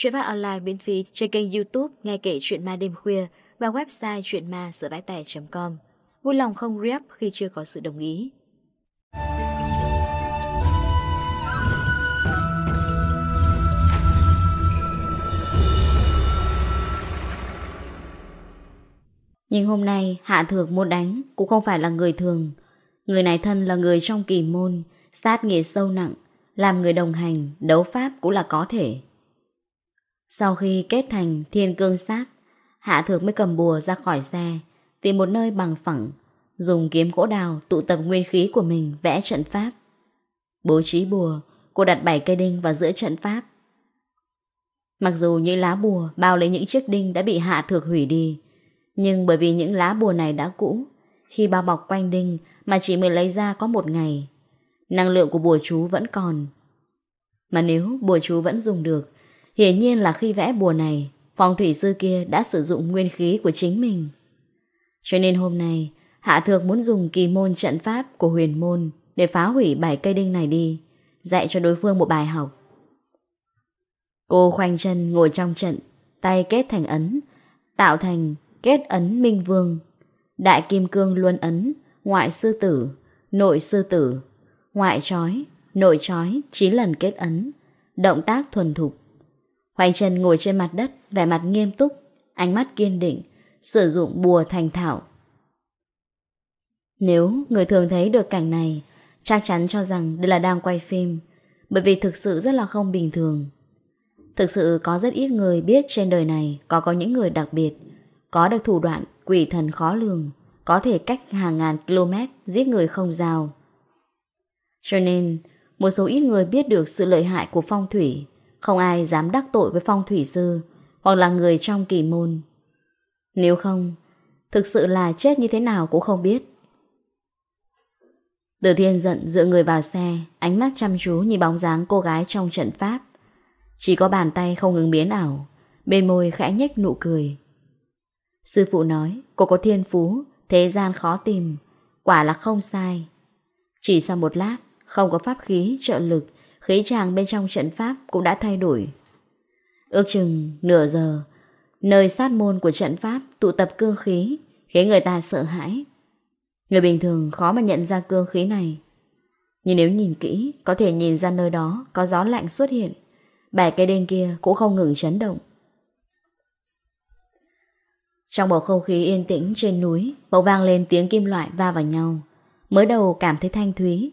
Chuyện phát online miễn phí trên kênh youtube Nghe kể chuyện ma đêm khuya Và website chuyenma com. Vui lòng không rep khi chưa có sự đồng ý. Nhưng hôm nay, hạ thược muốn đánh Cũng không phải là người thường. Người này thân là người trong kỳ môn, Sát nghề sâu nặng, Làm người đồng hành, Đấu pháp cũng là có thể. Sau khi kết thành thiên cương sát, Hạ Thược mới cầm bùa ra khỏi xe, tìm một nơi bằng phẳng, dùng kiếm gỗ đào tụ tập nguyên khí của mình vẽ trận pháp. Bố trí bùa, cô đặt 7 cây đinh vào giữa trận pháp. Mặc dù những lá bùa bao lấy những chiếc đinh đã bị Hạ Thược hủy đi, nhưng bởi vì những lá bùa này đã cũ, khi bao bọc quanh đinh mà chỉ mới lấy ra có một ngày, năng lượng của bùa chú vẫn còn. Mà nếu bùa chú vẫn dùng được Hiển nhiên là khi vẽ bùa này, phong thủy sư kia đã sử dụng nguyên khí của chính mình. Cho nên hôm nay, Hạ Thược muốn dùng kỳ môn trận pháp của huyền môn để phá hủy bài cây đinh này đi, dạy cho đối phương một bài học. Cô khoanh chân ngồi trong trận, tay kết thành ấn, tạo thành kết ấn minh vương, đại kim cương luân ấn, ngoại sư tử, nội sư tử, ngoại trói, nội trói 9 lần kết ấn, động tác thuần thục. Hoành chân ngồi trên mặt đất, vẻ mặt nghiêm túc, ánh mắt kiên định, sử dụng bùa thành thảo. Nếu người thường thấy được cảnh này, chắc chắn cho rằng đây là đang quay phim, bởi vì thực sự rất là không bình thường. Thực sự có rất ít người biết trên đời này có có những người đặc biệt, có được thủ đoạn quỷ thần khó lường, có thể cách hàng ngàn km giết người không rào. Cho nên, một số ít người biết được sự lợi hại của phong thủy, không ai dám đắc tội với phong thủy sư, Hoặc là người trong kỳ môn. Nếu không, Thực sự là chết như thế nào cũng không biết. Từ thiên giận dựa người vào xe, Ánh mắt chăm chú như bóng dáng cô gái trong trận pháp. Chỉ có bàn tay không ngừng biến ảo, Bên môi khẽ nhếch nụ cười. Sư phụ nói, Cô có thiên phú, Thế gian khó tìm, Quả là không sai. Chỉ sau một lát, Không có pháp khí trợ lực khí chàng bên trong trận pháp cũng đã thay đổi. Ước chừng nửa giờ, nơi sát môn của trận pháp tụ tập cương khí, khiến người ta sợ hãi. Người bình thường khó mà nhận ra cương khí này. Nhưng nếu nhìn kỹ, có thể nhìn ra nơi đó có gió lạnh xuất hiện. Bẻ cây đen kia cũng không ngừng chấn động. Trong bầu không khí yên tĩnh trên núi, bầu vang lên tiếng kim loại va vào nhau. Mới đầu cảm thấy thanh thúy,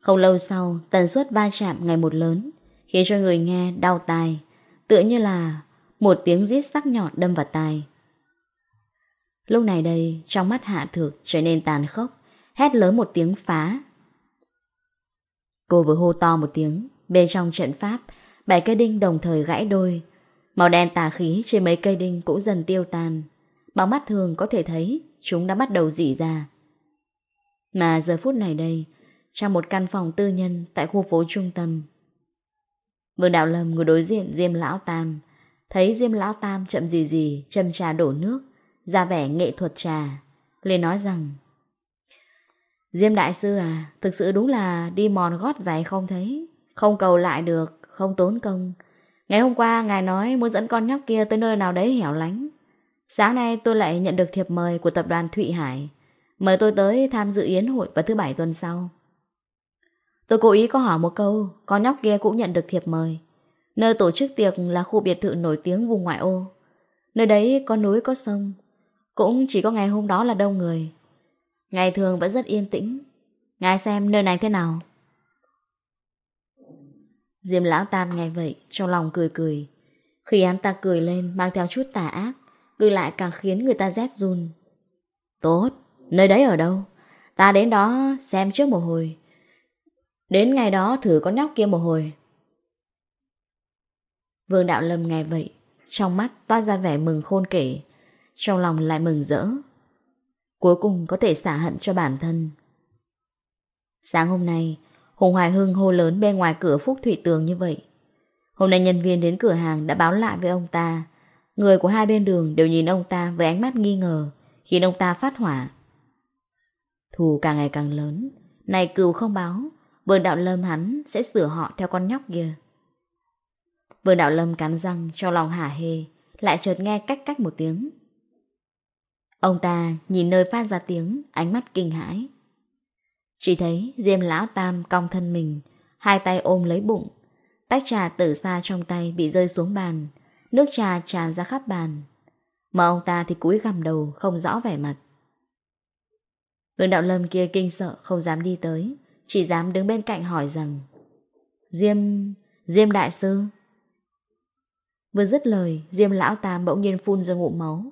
không lâu sau, tần suất va chạm ngày một lớn, khiến cho người nghe đau tai, tựa như là một tiếng rít sắc nhọn đâm vào tai. Lúc này đây, trong mắt hạ thược trở nên tàn khốc, hét lớn một tiếng phá. Cô vừa hô to một tiếng, bên trong trận pháp, bảy cây đinh đồng thời gãy đôi. Màu đen tà khí trên mấy cây đinh cũng dần tiêu tan. Bằng mắt thường có thể thấy chúng đã bắt đầu dị ra. Mà giờ phút này đây, trong một căn phòng tư nhân tại khu phố trung tâm. Vương Đạo Lâm ngồi đối diện Diêm Lão Tam, thấy Diêm Lão Tam chậm gì gì châm trà đổ nước, ra vẻ nghệ thuật trà, liền nói rằng Diêm Đại Sư à, thực sự đúng là đi mòn gót giày không thấy, không cầu lại được, không tốn công. Ngày hôm qua ngài nói muốn dẫn con nhóc kia tới nơi nào đấy hẻo lánh. Sáng nay tôi lại nhận được thiệp mời của tập đoàn Thụy Hải, mời tôi tới tham dự yến hội vào thứ bảy tuần sau. Tôi cố ý có hỏi một câu, con nhóc kia cũng nhận được thiệp mời. Nơi tổ chức tiệc là khu biệt thự nổi tiếng vùng ngoại ô. Nơi đấy có núi có sông, cũng chỉ có ngày hôm đó là đông người. Ngày thường vẫn rất yên tĩnh. Ngài xem nơi này thế nào? Diêm lão tam nghe vậy, trong lòng cười cười. Khi hắn ta cười lên mang theo chút tà ác, cười lại càng khiến người ta rét run. Tốt, nơi đấy ở đâu? Ta đến đó xem trước một hồi. Đến ngày đó thử con nhóc kia một hồi. Vương Đạo Lâm nghe vậy, trong mắt toát ra vẻ mừng khôn kể, trong lòng lại mừng rỡ. Cuối cùng có thể xả hận cho bản thân. Sáng hôm nay, Hùng Hoài Hưng hô lớn bên ngoài cửa Phúc thủy Tường như vậy. Hôm nay nhân viên đến cửa hàng đã báo lại với ông ta. Người của hai bên đường đều nhìn ông ta với ánh mắt nghi ngờ, khiến ông ta phát hỏa. Thù càng ngày càng lớn, này cừu không báo, Vương Đạo Lâm hắn sẽ sửa họ theo con nhóc kia. Vương Đạo Lâm cắn răng cho lòng hả hề lại chợt nghe cách cách một tiếng. Ông ta nhìn nơi phát ra tiếng, ánh mắt kinh hãi. Chỉ thấy Diêm Lão Tam cong thân mình, hai tay ôm lấy bụng. Tách trà tử xa trong tay bị rơi xuống bàn, nước trà tràn ra khắp bàn. Mà ông ta thì cúi gằm đầu, không rõ vẻ mặt. Vương Đạo Lâm kia kinh sợ, không dám đi tới, chỉ dám đứng bên cạnh hỏi rằng Diêm... Diêm đại sư? Vừa dứt lời Diêm lão tam bỗng nhiên phun ra ngụm máu.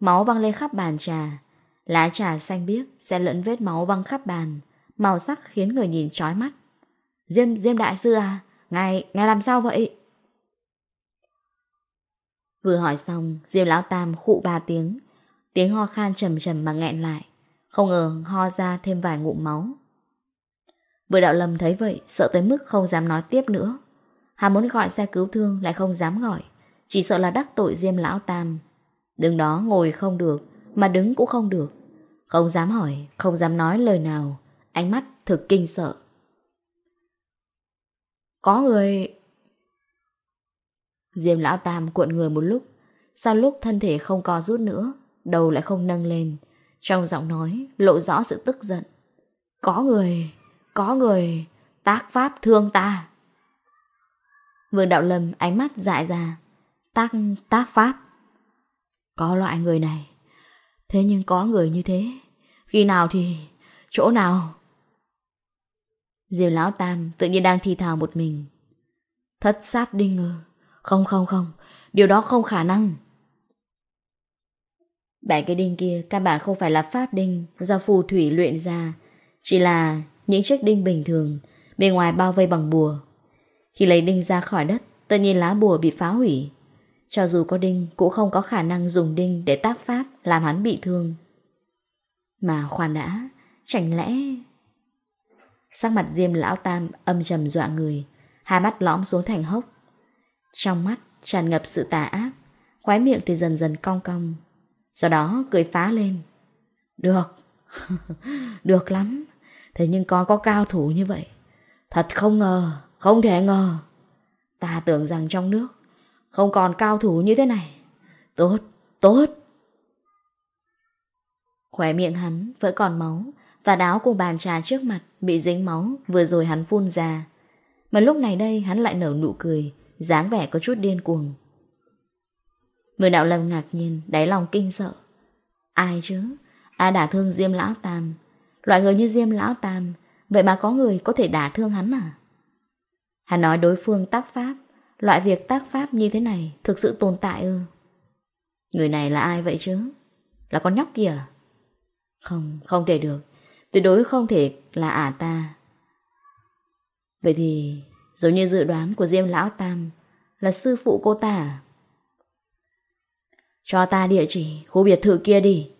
Máu văng lên khắp bàn trà. Lá trà xanh biếc Sẽ lẫn vết máu văng khắp bàn. Màu sắc khiến người nhìn chói mắt. Diêm, Diêm đại sư à Ngài, ngài làm sao vậy? Vừa hỏi xong Diêm lão tam khụ ba tiếng. Tiếng ho khan trầm trầm mà nghẹn lại. Không ngờ ho ra thêm vài ngụm máu bữa đạo lầm thấy vậy, sợ tới mức không dám nói tiếp nữa. hà muốn gọi xe cứu thương lại không dám gọi, chỉ sợ là đắc tội Diêm Lão Tam. Đứng đó ngồi không được, mà đứng cũng không được. Không dám hỏi, không dám nói lời nào, ánh mắt thực kinh sợ. Có người... Diêm Lão Tam cuộn người một lúc, sau lúc thân thể không co rút nữa, đầu lại không nâng lên. Trong giọng nói, lộ rõ sự tức giận. Có người... Có người tác pháp thương ta. Vương Đạo Lâm ánh mắt dại ra. Tác, tác pháp. Có loại người này. Thế nhưng có người như thế. Khi nào thì... Chỗ nào? Diều Lão Tam tự nhiên đang thi thào một mình. Thất sát đinh ngờ. Không không không. Điều đó không khả năng. Bảy cái đinh kia các bạn không phải là pháp đinh do phù thủy luyện ra. Chỉ là những chiếc đinh bình thường, bên ngoài bao vây bằng bùa. Khi lấy đinh ra khỏi đất, tất nhiên lá bùa bị phá hủy. Cho dù có đinh, cũng không có khả năng dùng đinh để tác pháp làm hắn bị thương. Mà khoan đã, chẳng lẽ... Sắc mặt diêm lão tam âm trầm dọa người, hai mắt lõm xuống thành hốc. Trong mắt tràn ngập sự tà ác, khóe miệng thì dần dần cong cong. Sau đó cười phá lên. Được, được lắm, Thế nhưng có có cao thủ như vậy. Thật không ngờ, không thể ngờ. Ta tưởng rằng trong nước không còn cao thủ như thế này. Tốt, tốt. khỏe miệng hắn vẫn còn máu và áo của bàn trà trước mặt bị dính máu vừa rồi hắn phun ra. Mà lúc này đây hắn lại nở nụ cười, dáng vẻ có chút điên cuồng. Người đạo lầm ngạc nhiên, đáy lòng kinh sợ. Ai chứ? Ai đã thương Diêm Lão Tam Loại người như Diêm Lão Tam, vậy mà có người có thể đả thương hắn à? Hắn nói đối phương tác pháp, loại việc tác pháp như thế này thực sự tồn tại ư? Người này là ai vậy chứ? Là con nhóc kìa? Không, không thể được, tuyệt đối không thể là ả à ta. Vậy thì, giống như dự đoán của Diêm Lão Tam, là sư phụ cô ta à? Cho ta địa chỉ khu biệt thự kia đi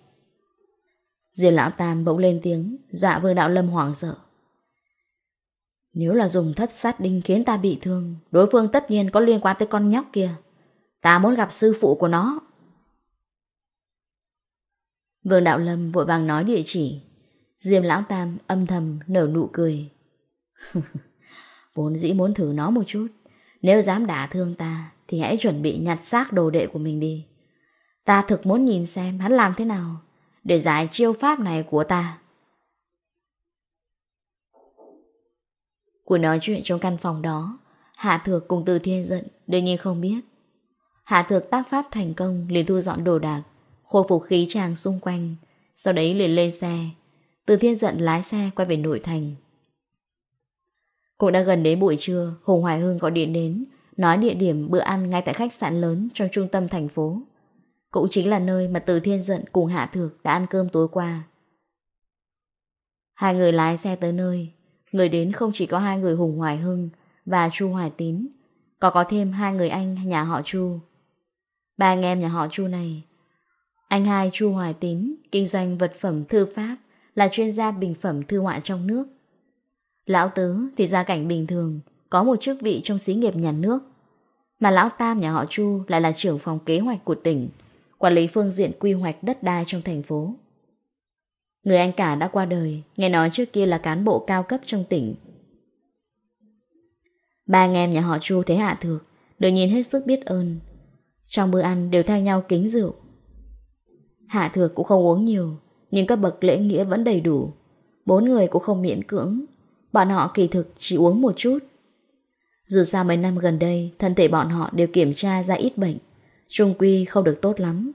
Diên lão tam bỗng lên tiếng, dọa vương đạo lâm hoảng sợ. Nếu là dùng thất sát đinh khiến ta bị thương, đối phương tất nhiên có liên quan tới con nhóc kia. Ta muốn gặp sư phụ của nó. Vương Đạo Lâm vội vàng nói địa chỉ. Diêm Lão Tam âm thầm nở nụ cười. Vốn dĩ muốn thử nó một chút. Nếu dám đả thương ta thì hãy chuẩn bị nhặt xác đồ đệ của mình đi. Ta thực muốn nhìn xem hắn làm thế nào để giải chiêu pháp này của ta. Cuộc nói chuyện trong căn phòng đó, Hạ Thược cùng Từ Thiên giận đương nhiên không biết. Hạ Thược tác pháp thành công liền thu dọn đồ đạc, khôi phục khí tràng xung quanh, sau đấy liền lên xe. Từ Thiên giận lái xe quay về nội thành. Cũng đã gần đến buổi trưa, Hùng Hoài Hưng gọi điện đến, nói địa điểm bữa ăn ngay tại khách sạn lớn trong trung tâm thành phố. Cũng chính là nơi mà Từ Thiên Dận cùng Hạ Thược đã ăn cơm tối qua. Hai người lái xe tới nơi, người đến không chỉ có hai người Hùng Hoài Hưng và Chu Hoài Tín, có có thêm hai người anh nhà họ Chu. Ba anh em nhà họ Chu này, anh hai Chu Hoài Tín kinh doanh vật phẩm thư pháp, là chuyên gia bình phẩm thư họa trong nước. Lão Tứ thì gia cảnh bình thường, có một chức vị trong xí nghiệp nhà nước. Mà Lão Tam nhà họ Chu lại là trưởng phòng kế hoạch của tỉnh, quản lý phương diện quy hoạch đất đai trong thành phố. Người anh cả đã qua đời, nghe nói trước kia là cán bộ cao cấp trong tỉnh. Ba anh em nhà họ Chu thấy Hạ Thược, đều nhìn hết sức biết ơn. Trong bữa ăn đều thay nhau kính rượu. Hạ Thược cũng không uống nhiều, nhưng các bậc lễ nghĩa vẫn đầy đủ. Bốn người cũng không miễn cưỡng, bọn họ kỳ thực chỉ uống một chút. Dù sao mấy năm gần đây, thân thể bọn họ đều kiểm tra ra ít bệnh. Trung quy không được tốt lắm.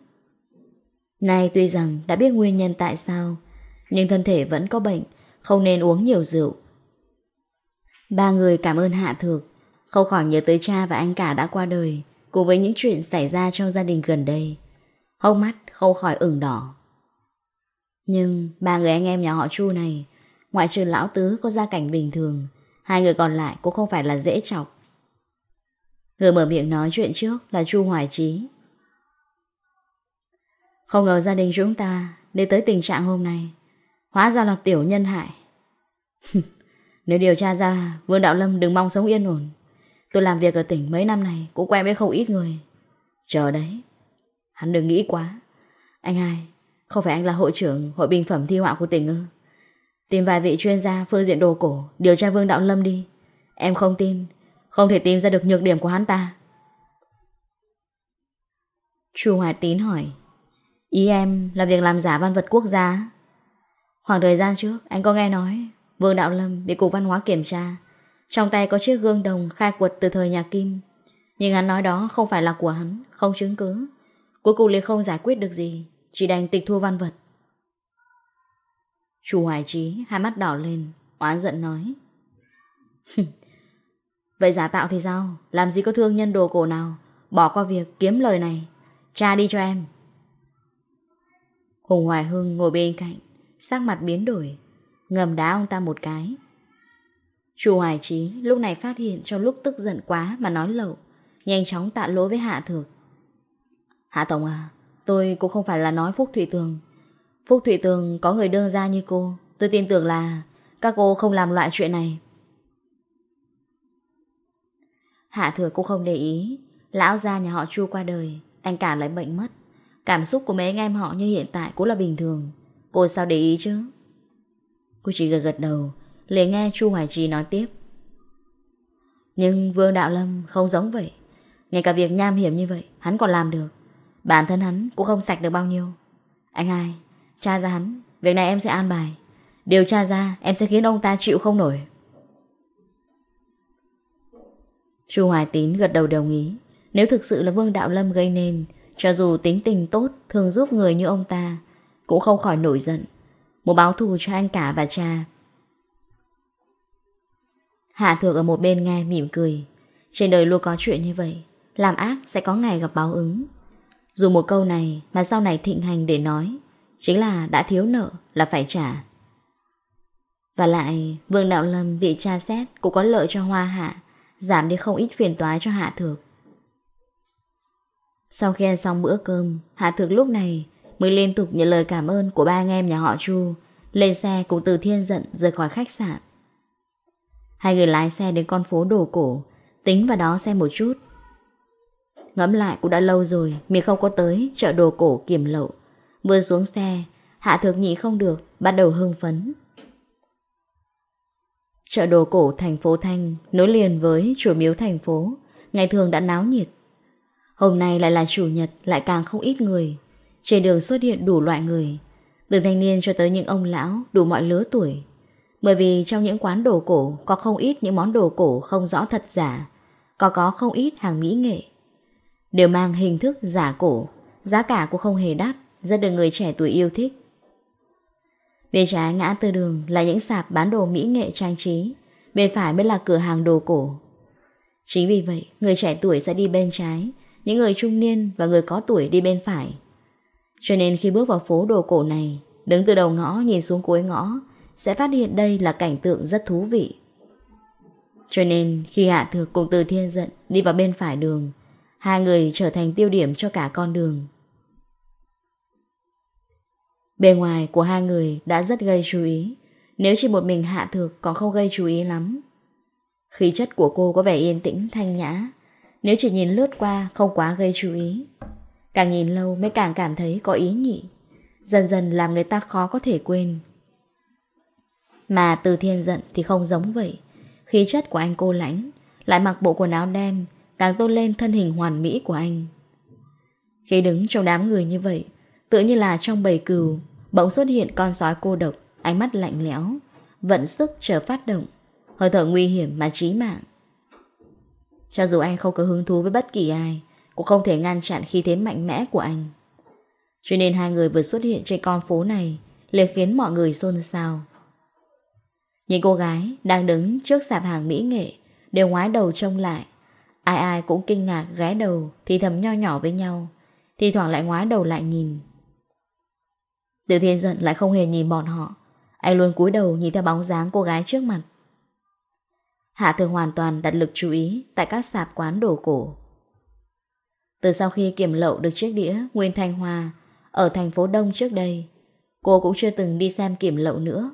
Nay tuy rằng đã biết nguyên nhân tại sao, Nhưng thân thể vẫn có bệnh, Không nên uống nhiều rượu. Ba người cảm ơn Hạ Thược. Không khỏi nhớ tới cha và anh cả đã qua đời, Cùng với những chuyện xảy ra trong gia đình gần đây. Hông mắt không khỏi ửng đỏ. Nhưng ba người anh em nhà họ Chu này, Ngoại trừ lão tứ có gia cảnh bình thường, Hai người còn lại cũng không phải là dễ chọc. Người mở miệng nói chuyện trước là Chu Hoài Trí. Không ngờ gia đình chúng ta để tới tình trạng hôm nay. Hóa ra là tiểu nhân hại. Nếu điều tra ra, Vương Đạo Lâm đừng mong sống yên ổn. Tôi làm việc ở tỉnh mấy năm này cũng quen với không ít người. Chờ đấy. Hắn đừng nghĩ quá. Anh hai, không phải anh là hội trưởng hội bình phẩm thi họa của tỉnh ư? Tìm vài vị chuyên gia phương diện đồ cổ điều tra Vương Đạo Lâm đi. Em không tin, không thể tìm ra được nhược điểm của hắn ta. Chu Hoài Tín hỏi, Ý em là việc làm giả văn vật quốc gia? Khoảng thời gian trước, Anh có nghe nói, Vương Đạo Lâm bị Cục Văn hóa kiểm tra. Trong tay có chiếc gương đồng khai quật từ thời nhà Kim. Nhưng hắn nói đó không phải là của hắn, Không chứng cứ. Cuối cùng liền không giải quyết được gì, Chỉ đành tịch thu văn vật. Chu Hoài Trí hai mắt đỏ lên, Oán giận nói Vậy giả tạo thì sao? Làm gì có thương nhân đồ cổ nào? Bỏ qua việc kiếm lời này. cha đi cho em. Hùng Hoài Hưng ngồi bên cạnh, sắc mặt biến đổi, ngầm đá ông ta một cái. Chu Hoài Trí lúc này phát hiện trong lúc tức giận quá mà nói lậu, nhanh chóng tạ lỗi với Hạ Thược. Hạ Tổng à, tôi cũng không phải là nói Phúc Thụy Tường. Phúc Thụy Tường có người đương gia như cô, tôi tin tưởng là các cô không làm loại chuyện này. Hạ thừa cũng không để ý. Lão gia nhà họ chu qua đời Anh cả lại bệnh mất. Cảm xúc của mấy anh em họ như hiện tại cũng là bình thường. Cô sao để ý chứ? Cô chỉ gật gật đầu liền nghe chu Hoài Trì nói tiếp. Nhưng Vương Đạo Lâm không giống vậy. Ngay cả việc nham hiểm như vậy Hắn còn làm được. Bản thân hắn cũng không sạch được bao nhiêu. Anh hai, tra ra hắn Việc này em sẽ an bài. Điều tra ra em sẽ khiến ông ta chịu không nổi. Chu Hoài Tín gật đầu đồng ý. Nếu thực sự là Vương Đạo Lâm gây nên, cho dù tính tình tốt, thường giúp người như ông ta, cũng không khỏi nổi giận. Một báo thù cho anh cả và cha. Hạ Thược ở một bên nghe mỉm cười. Trên đời luôn có chuyện như vậy. Làm ác sẽ có ngày gặp báo ứng. Dù một câu này mà sau này thịnh hành để nói, chính là đã thiếu nợ là phải trả. Và lại, Vương Đạo Lâm bị tra xét cũng có lợi cho Hoa Hạ giảm đi không ít phiền toái cho Hạ Thược. Sau khi ăn xong bữa cơm, Hạ Thược lúc này mới liên tục nhận lời cảm ơn của ba anh em nhà họ Chu, lên xe cùng Từ Thiên giận rời khỏi khách sạn. Hai người lái xe đến con phố đồ cổ, tính vào đó xem một chút. Ngẫm lại cũng đã lâu rồi, mình không có tới chợ đồ cổ kiểm lậu. Vừa xuống xe, Hạ Thược nhị không được, bắt đầu hưng phấn. Chợ đồ cổ thành phố Thanh nối liền với chùa miếu thành phố, ngày thường đã náo nhiệt. Hôm nay lại là chủ nhật, lại càng không ít người. Trên đường xuất hiện đủ loại người, từ thanh niên cho tới những ông lão đủ mọi lứa tuổi. Bởi vì trong những quán đồ cổ có không ít những món đồ cổ không rõ thật giả, có có không ít hàng mỹ nghệ. Đều mang hình thức giả cổ, giá cả cũng không hề đắt, rất được người trẻ tuổi yêu thích. Bên trái ngã tư đường là những sạp bán đồ mỹ nghệ trang trí, bên phải mới là cửa hàng đồ cổ. Chính vì vậy, người trẻ tuổi sẽ đi bên trái, những người trung niên và người có tuổi đi bên phải. Cho nên khi bước vào phố đồ cổ này, đứng từ đầu ngõ nhìn xuống cuối ngõ, sẽ phát hiện đây là cảnh tượng rất thú vị. Cho nên khi Hạ Thược cùng Từ Thiên Dận đi vào bên phải đường, hai người trở thành tiêu điểm cho cả con đường. Bề ngoài của hai người đã rất gây chú ý, nếu chỉ một mình Hạ Thược còn không gây chú ý lắm. Khí chất của cô có vẻ yên tĩnh, thanh nhã, nếu chỉ nhìn lướt qua không quá gây chú ý. Càng nhìn lâu mới càng cảm thấy có ý nhị, dần dần làm người ta khó có thể quên. Mà từ thiên giận thì không giống vậy, khí chất của anh cô lãnh, lại mặc bộ quần áo đen, càng tôn lên thân hình hoàn mỹ của anh. Khi đứng trong đám người như vậy, Tự như là trong bầy cừu, Bỗng xuất hiện con sói cô độc, Ánh mắt lạnh lẽo, Vận sức chờ phát động, Hơi thở nguy hiểm mà chí mạng. Cho dù anh không có hứng thú với bất kỳ ai, Cũng không thể ngăn chặn khi thế mạnh mẽ của anh. Cho nên hai người vừa xuất hiện trên con phố này, liền khiến mọi người xôn xao. Những cô gái đang đứng trước sạp hàng mỹ nghệ Đều ngoái đầu trông lại. Ai ai cũng kinh ngạc, ghé đầu, Thì thầm nho nhỏ với nhau Thì thoảng lại ngoái đầu lại nhìn. Từ thiên giận lại không hề nhìn bọn họ. Anh luôn cúi đầu nhìn theo bóng dáng cô gái trước mặt. Hạ thường hoàn toàn đặt lực chú ý Tại các sạp quán đồ cổ. Từ sau khi kiểm lậu được chiếc đĩa Nguyên Thanh Hoa Ở thành phố Đông trước đây, Cô cũng chưa từng đi xem kiểm lậu nữa.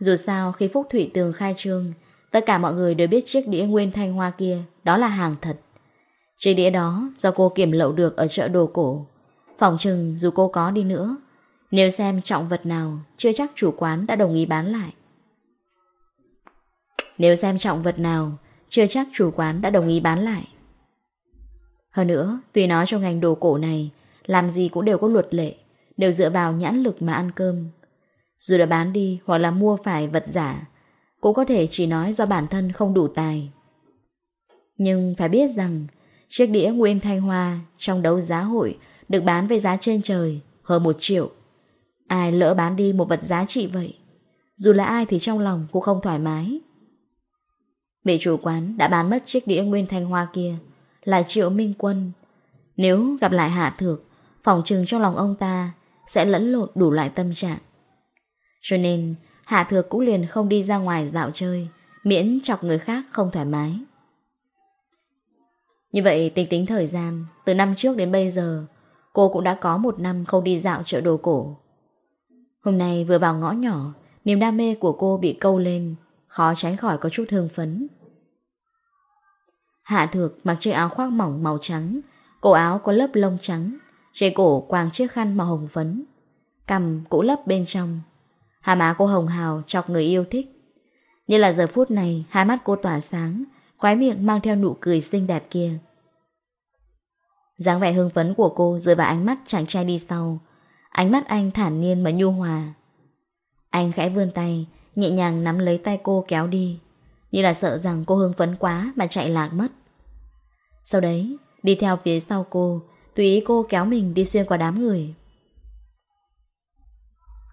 Dù sao, khi Phúc Thủy Tường khai trương, Tất cả mọi người đều biết chiếc đĩa Nguyên Thanh Hoa kia Đó là hàng thật. Chiếc đĩa đó do cô kiểm lậu được ở chợ đồ cổ. Phòng trừng dù cô có đi nữa nếu xem trọng vật nào, chưa chắc chủ quán đã đồng ý bán lại. Nếu xem trọng vật nào, chưa chắc chủ quán đã đồng ý bán lại. Hơn nữa, tùy nó trong ngành đồ cổ này, làm gì cũng đều có luật lệ, đều dựa vào nhãn lực mà ăn cơm. Dù đã bán đi hoặc là mua phải vật giả, cũng có thể chỉ nói do bản thân không đủ tài. Nhưng phải biết rằng, chiếc đĩa Nguyên Thanh Hoa trong đấu giá hội được bán với giá trên trời hơn 1 triệu. Ai lỡ bán đi một vật giá trị vậy? Dù là ai thì trong lòng cũng không thoải mái. Vị chủ quán đã bán mất chiếc đĩa nguyên thanh hoa kia, Là Triệu Minh Quân. Nếu gặp lại Hạ Thược Phòng trừng trong lòng ông ta Sẽ lẫn lộn đủ loại tâm trạng. Cho nên, Hạ Thược cũng liền không đi ra ngoài dạo chơi, Miễn chọc người khác không thoải mái. Như vậy tính tính thời gian, Từ năm trước đến bây giờ, Cô cũng đã có một năm không đi dạo chợ đồ cổ. Hôm nay vừa vào ngõ nhỏ, niềm đam mê của cô bị câu lên, khó tránh khỏi có chút hương phấn. Hạ thược mặc chiếc áo khoác mỏng màu trắng, cổ áo có lớp lông trắng, trên cổ quàng chiếc khăn màu hồng phấn. Cầm cũng lấp bên trong. Hà má cô hồng hào chọc người yêu thích. Như là giờ phút này, hai mắt cô tỏa sáng, khoái miệng mang theo nụ cười xinh đẹp kia. dáng vẻ hương phấn của cô rơi vào ánh mắt chàng trai đi sau, Ánh mắt anh thản nhiên mà nhu hòa. Anh khẽ vươn tay Nhẹ nhàng nắm lấy tay cô kéo đi Như là sợ rằng cô hưng phấn quá Mà chạy lạc mất. Sau đấy đi theo phía sau cô Tùy ý cô kéo mình đi xuyên qua đám người.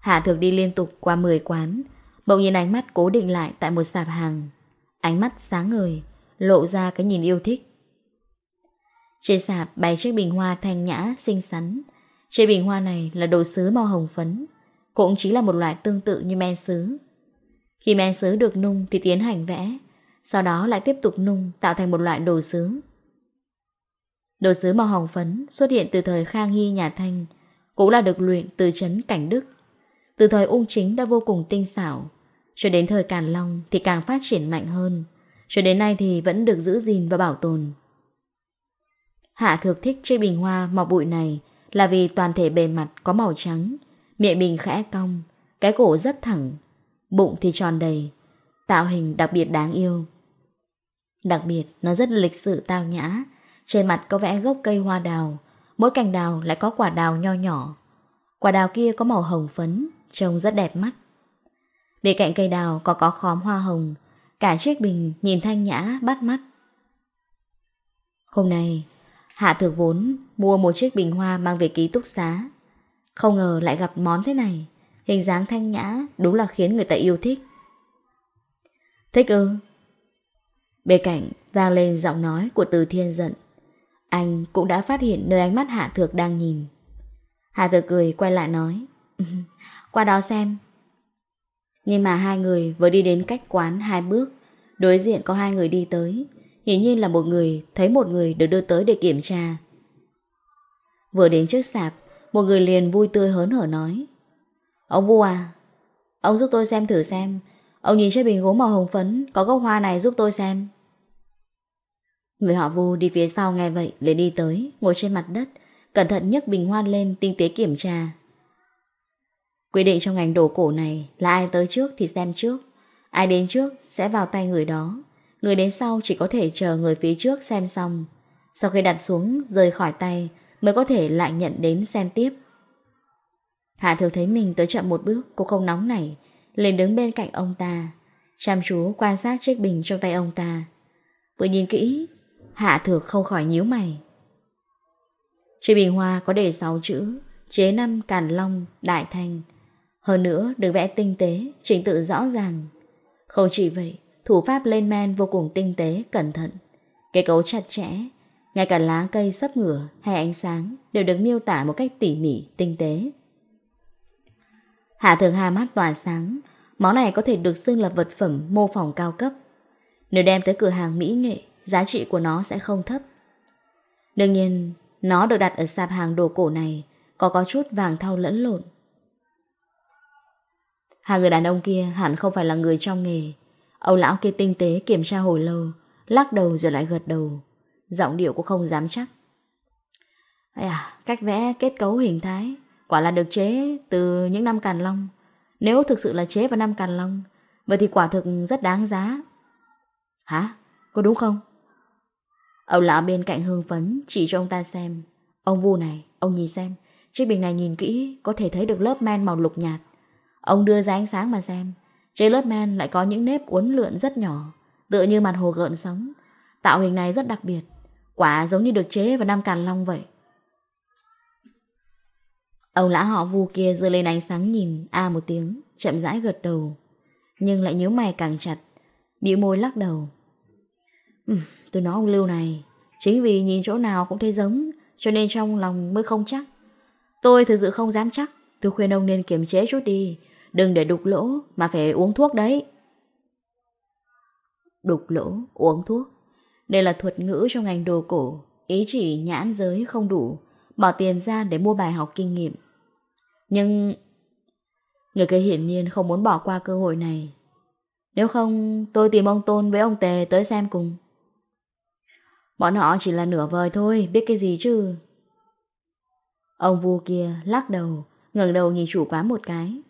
Hạ thược đi liên tục qua 10 quán Bỗng nhìn ánh mắt cố định lại Tại một sạp hàng. Ánh mắt sáng ngời Lộ ra cái nhìn yêu thích. Trên sạp bày chiếc bình hoa thanh nhã, xinh xắn trên bình hoa này là đồ sứ màu hồng phấn, cũng chính là một loại tương tự như men sứ. Khi men sứ được nung thì tiến hành vẽ, sau đó lại tiếp tục nung tạo thành một loại đồ sứ. Đồ sứ màu hồng phấn xuất hiện từ thời Khang Hy nhà Thanh, cũng là được luyện từ chấn Cảnh Đức. Từ thời ung chính đã vô cùng tinh xảo, cho đến thời Càn Long thì càng phát triển mạnh hơn, cho đến nay thì vẫn được giữ gìn và bảo tồn. Hạ thược thích chơi bình hoa mọc bụi này là vì toàn thể bề mặt có màu trắng, miệng mình khẽ cong, cái cổ rất thẳng, bụng thì tròn đầy, tạo hình đặc biệt đáng yêu. Đặc biệt, nó rất lịch sự tao nhã, trên mặt có vẽ gốc cây hoa đào, mỗi cành đào lại có quả đào nho nhỏ. Quả đào kia có màu hồng phấn, trông rất đẹp mắt. Bên cạnh cây đào có có khóm hoa hồng, cả chiếc bình nhìn thanh nhã bắt mắt. Hôm nay, Hạ Thược vốn mua một chiếc bình hoa mang về ký túc xá. Không ngờ lại gặp món thế này, hình dáng thanh nhã đúng là khiến người ta yêu thích. Thích ư? Bề cạnh vang lên giọng nói của Từ Thiên giận. Anh cũng đã phát hiện nơi ánh mắt Hạ Thược đang nhìn. Hạ Thược cười quay lại nói. Qua đó xem. Nhưng mà hai người vừa đi đến cách quán hai bước, đối diện có hai người đi tới. Hiển nhiên là một người thấy một người được đưa tới để kiểm tra. Vừa đến trước sạp, một người liền vui tươi hớn hở nói. Ông vua à, ông giúp tôi xem thử xem. Ông nhìn trên bình gốm màu hồng phấn, có gốc hoa này giúp tôi xem. Người họ Vu đi phía sau nghe vậy, liền đi tới, ngồi trên mặt đất, cẩn thận nhấc bình hoa lên tinh tế kiểm tra. Quy định trong ngành đồ cổ này là ai tới trước thì xem trước, ai đến trước sẽ vào tay người đó, người đến sau chỉ có thể chờ người phía trước xem xong. Sau khi đặt xuống, rời khỏi tay, mới có thể lại nhận đến xem tiếp. Hạ thiếu thấy mình tới chậm một bước, cô không nóng này, liền đứng bên cạnh ông ta, chăm chú quan sát chiếc bình trong tay ông ta. Vừa nhìn kỹ, Hạ Thược không khỏi nhíu mày. Chiếc bình hoa có đề 6 chữ, chế năm Càn Long, Đại thanh, Hơn nữa được vẽ tinh tế, trình tự rõ ràng. Không chỉ vậy, thủ pháp lên men vô cùng tinh tế, cẩn thận. Kết cấu chặt chẽ, ngay cả lá cây sấp ngửa hay ánh sáng đều được miêu tả một cách tỉ mỉ, tinh tế. Hạ thường hà mắt tỏa sáng, món này có thể được xưng là vật phẩm mô phỏng cao cấp. Nếu đem tới cửa hàng mỹ nghệ, giá trị của nó sẽ không thấp. Đương nhiên, nó được đặt ở sạp hàng đồ cổ này, có có chút vàng thau lẫn lộn. Hai người đàn ông kia hẳn không phải là người trong nghề. Ông lão kia tinh tế kiểm tra hồi lâu, lắc đầu rồi lại gật đầu. Giọng điệu cũng không dám chắc. Ây à, cách vẽ kết cấu hình thái Quả là được chế từ những năm Càn Long. Nếu thực sự là chế vào năm Càn Long Vậy thì quả thực rất đáng giá. Hả? Có đúng không? Ông lão bên cạnh hương phấn Chỉ cho ông ta xem. Ông vu này, ông nhìn xem. Chiếc bình này nhìn kỹ Có thể thấy được lớp men màu lục nhạt. Ông đưa ra ánh sáng mà xem. Trên lớp men lại có những nếp uốn lượn rất nhỏ Tựa như mặt hồ gợn sóng. Tạo hình này rất đặc biệt. Quả giống như được chế vào năm Càn Long vậy. Ông lão họ vu kia dơ lên ánh sáng nhìn A một tiếng, chậm rãi gật đầu. Nhưng lại nhíu mày càng chặt, bĩu môi lắc đầu. Tôi nói ông Lưu này, chính vì nhìn chỗ nào cũng thấy giống, cho nên trong lòng mới không chắc. Tôi thực sự không dám chắc, tôi khuyên ông nên kiềm chế chút đi, đừng để đục lỗ mà phải uống thuốc đấy. Đục lỗ, uống thuốc. Đây là thuật ngữ trong ngành đồ cổ, ý chỉ nhãn giới không đủ, bỏ tiền ra để mua bài học kinh nghiệm. Nhưng người kia hiển nhiên không muốn bỏ qua cơ hội này. Nếu không, tôi tìm ông Tôn với ông Tề tới xem cùng. Bọn họ chỉ là nửa vời thôi, biết cái gì chứ. Ông vu kia lắc đầu, ngẩng đầu nhìn chủ quán một cái.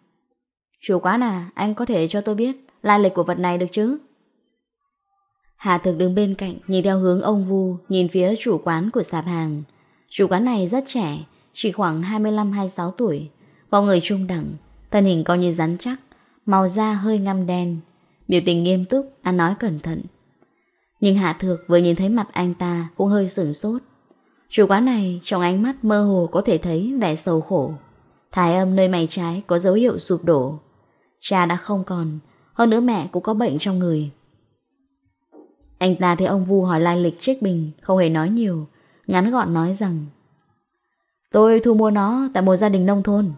Chủ quán à, anh có thể cho tôi biết lai lịch của vật này được chứ? Hà thực đứng bên cạnh, nhìn theo hướng ông Vu, nhìn phía chủ quán của sạp hàng. Chủ quán này rất trẻ, chỉ khoảng 25-26 tuổi, vào người trung đẳng, thân hình coi như rắn chắc, màu da hơi ngăm đen, biểu tình nghiêm túc, ăn nói cẩn thận. Nhưng Hạ Thược vừa nhìn thấy mặt anh ta cũng hơi sửng sốt. Chủ quán này trong ánh mắt mơ hồ có thể thấy vẻ sầu khổ. Thái âm nơi mày trái có dấu hiệu sụp đổ. Cha đã không còn, hơn nữa mẹ cũng có bệnh trong người. Anh ta thấy ông Vu hỏi lai lịch Trích Bình, không hề nói nhiều, ngắn gọn nói rằng Tôi thu mua nó tại một gia đình nông thôn.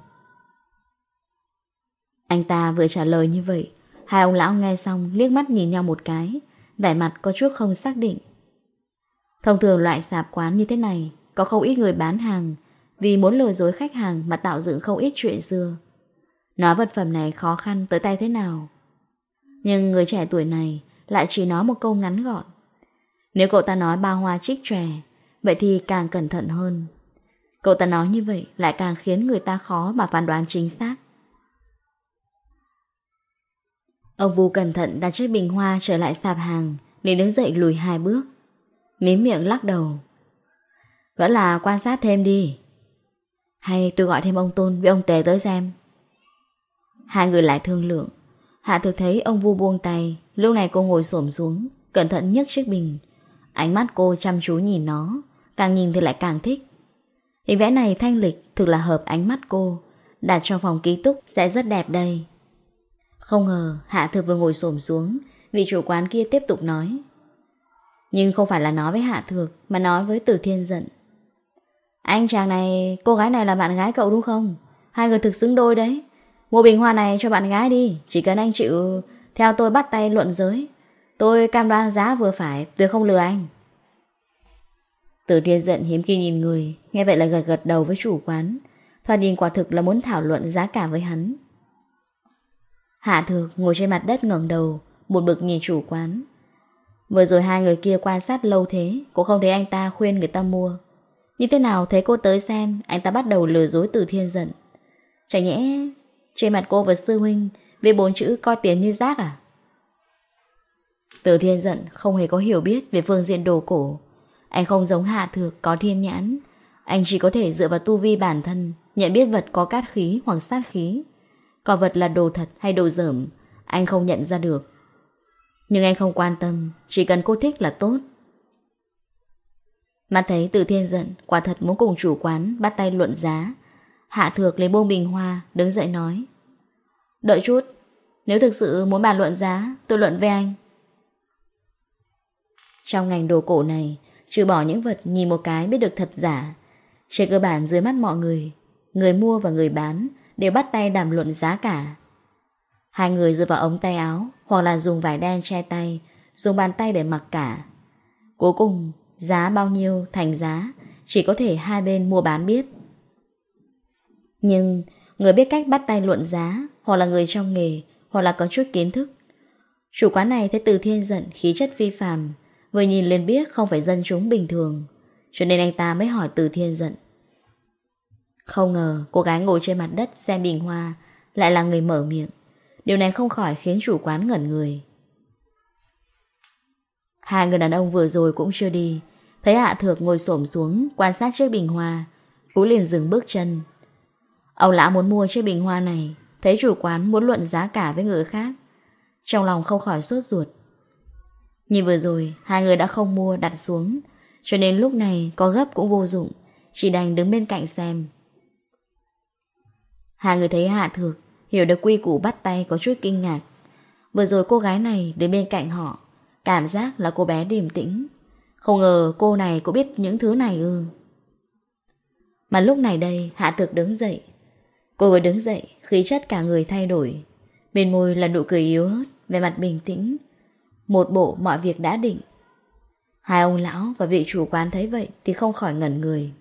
Anh ta vừa trả lời như vậy, hai ông lão nghe xong liếc mắt nhìn nhau một cái, vẻ mặt có chút không xác định. Thông thường loại sạp quán như thế này, có không ít người bán hàng, vì muốn lừa dối khách hàng mà tạo dựng không ít chuyện xưa. Nói vật phẩm này khó khăn tới tay thế nào? Nhưng người trẻ tuổi này lại chỉ nói một câu ngắn gọn. Nếu cậu ta nói ba hoa trích trè, vậy thì càng cẩn thận hơn. Cậu ta nói như vậy lại càng khiến người ta khó mà phán đoán chính xác. Ông Vu cẩn thận đặt chiếc bình hoa trở lại sạp hàng, để đứng dậy lùi hai bước. mím miệng lắc đầu. Vẫn là quan sát thêm đi. Hay tôi gọi thêm ông Tôn với ông Tề tới xem. Hai người lại thương lượng. Hạ thực thấy ông vu buông tay, Lúc này cô ngồi xổm xuống, Cẩn thận nhấc chiếc bình. Ánh mắt cô chăm chú nhìn nó, Càng nhìn thì lại càng thích. Hình vẽ này thanh lịch thực là hợp ánh mắt cô, Đặt trong phòng ký túc sẽ rất đẹp đây. Không ngờ Hạ thực vừa ngồi xổm xuống, Vị chủ quán kia tiếp tục nói. Nhưng không phải là nói với Hạ Thược, Mà nói với Tử Thiên Dận. Anh chàng này, Cô gái này là bạn gái cậu đúng không? Hai người thực xứng đôi đấy. Mua bình hoa này cho bạn gái đi, chỉ cần anh chịu theo tôi bắt tay luận giới. Tôi cam đoan giá vừa phải, tôi không lừa anh. Từ Thiên giận hiếm khi nhìn người, nghe vậy là gật gật đầu với chủ quán. Thoạt nhìn quả thực là muốn thảo luận giá cả với hắn. Hạ thực ngồi trên mặt đất ngẩng đầu, một bực nhìn chủ quán. Vừa rồi hai người kia quan sát lâu thế, cũng không thấy anh ta khuyên người ta mua. Như thế nào thấy cô tới xem, anh ta bắt đầu lừa dối từ thiên giận. Chả nhẽ trên mặt cô và sư huynh Về bốn chữ coi tiền như rác à? Từ thiên giận, Không hề có hiểu biết về phương diện đồ cổ. Anh không giống hạ thược có thiên nhãn. Anh chỉ có thể dựa vào tu vi bản thân, Nhận biết vật có cát khí hoặc sát khí. Còn vật là đồ thật hay đồ dởm, Anh không nhận ra được. Nhưng anh không quan tâm, Chỉ cần cô thích là tốt. Mặt thấy từ thiên giận, Quả thật muốn cùng chủ quán bắt tay luận giá. Hạ Thược lấy bông bình hoa, đứng dậy nói. Đợi chút, nếu thực sự muốn bàn luận giá, tôi luận với anh. Trong ngành đồ cổ này, trừ bỏ những vật nhìn một cái biết được thật giả, trên cơ bản dưới mắt mọi người, người mua và người bán đều bắt tay đàm luận giá cả. Hai người dựa vào ống tay áo hoặc là dùng vải đen che tay, dùng bàn tay để mặc cả. Cuối cùng, giá bao nhiêu thành giá, chỉ có thể hai bên mua bán biết. Nhưng người biết cách bắt tay luận giá, Hoặc là người trong nghề, Hoặc là có chút kiến thức. Chủ quán này thấy từ thiên giận, khí chất phi phàm, Vừa nhìn lên biết không phải dân chúng bình thường. Cho nên anh ta mới hỏi từ thiên giận. Không ngờ cô gái ngồi trên mặt đất xem bình hoa, Lại là người mở miệng. Điều này không khỏi khiến chủ quán ngẩn người. Hai người đàn ông vừa rồi cũng chưa đi. Thấy Hạ Thược ngồi xổm xuống, Quan sát chiếc bình hoa Cú liền dừng bước chân. Ông lão muốn mua chiếc bình hoa này, Thấy chủ quán muốn luận giá cả với người khác. Trong lòng không khỏi sốt ruột. Nhìn vừa rồi, Hai người đã không mua, đặt xuống. Cho nên lúc này có gấp cũng vô dụng. Chỉ đành đứng bên cạnh xem. Hai người thấy hạ thược, Hiểu được quy củ bắt tay có chút kinh ngạc. Vừa rồi cô gái này đứng bên cạnh họ, Cảm giác là cô bé điềm tĩnh. Không ngờ cô này cũng biết những thứ này ư. Mà lúc này đây, Hạ Thực đứng dậy Cô vừa đứng dậy, khí chất cả người thay đổi. Bên môi là nụ cười yếu ớt, vẻ mặt bình tĩnh. Một bộ mọi việc đã định. Hai ông lão và vị chủ quán thấy vậy thì không khỏi ngẩn người.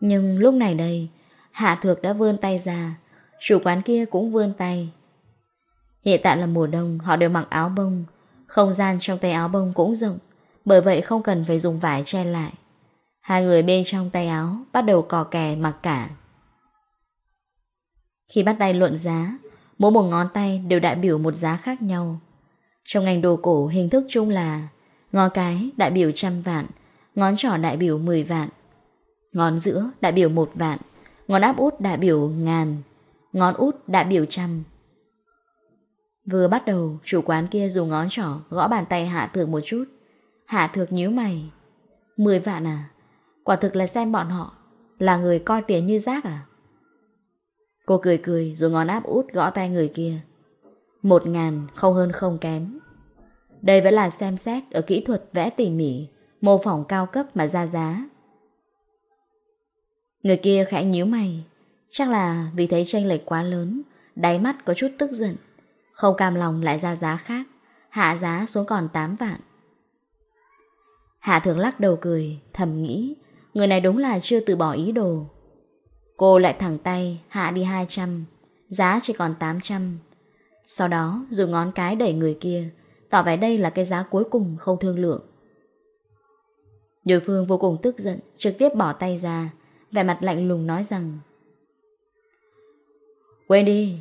Nhưng lúc này đây, Hạ Thược đã vươn tay ra, chủ quán kia cũng vươn tay. Hiện tại là mùa đông, họ đều mặc áo bông, không gian trong tay áo bông cũng rộng, bởi vậy không cần phải dùng vải che lại. Hai người bên trong tay áo bắt đầu cò kè mặc cả. Khi bắt tay luận giá, mỗi một ngón tay đều đại biểu một giá khác nhau. Trong ngành đồ cổ hình thức chung là ngón cái đại biểu trăm vạn, ngón trỏ đại biểu 10 vạn, ngón giữa đại biểu một vạn, ngón áp út đại biểu ngàn, ngón út đại biểu trăm. Vừa bắt đầu, chủ quán kia dùng ngón trỏ gõ bàn tay Hạ Thược một chút. Hạ Thược nhíu mày. Mười vạn à? Quả thực là xem bọn họ là người coi tiền như rác à? Cô cười cười rồi ngón áp út gõ tay người kia. Một ngàn không hơn không kém. Đây vẫn là xem xét ở kỹ thuật vẽ tỉ mỉ, mô phỏng cao cấp mà ra giá. Người kia khẽ nhíu mày, chắc là vì thấy chênh lệch quá lớn, đáy mắt có chút tức giận, không cam lòng lại ra giá khác, hạ giá xuống còn 8 vạn. Hạ thường lắc đầu cười, thầm nghĩ, người này đúng là chưa từ bỏ ý đồ, Cô lại thẳng tay, hạ đi 200 Giá chỉ còn 800 Sau đó dùng ngón cái đẩy người kia, Tỏ vẻ đây là cái giá cuối cùng không thương lượng. Đối phương vô cùng tức giận, Trực tiếp bỏ tay ra, Vẻ mặt lạnh lùng nói rằng, Quên đi,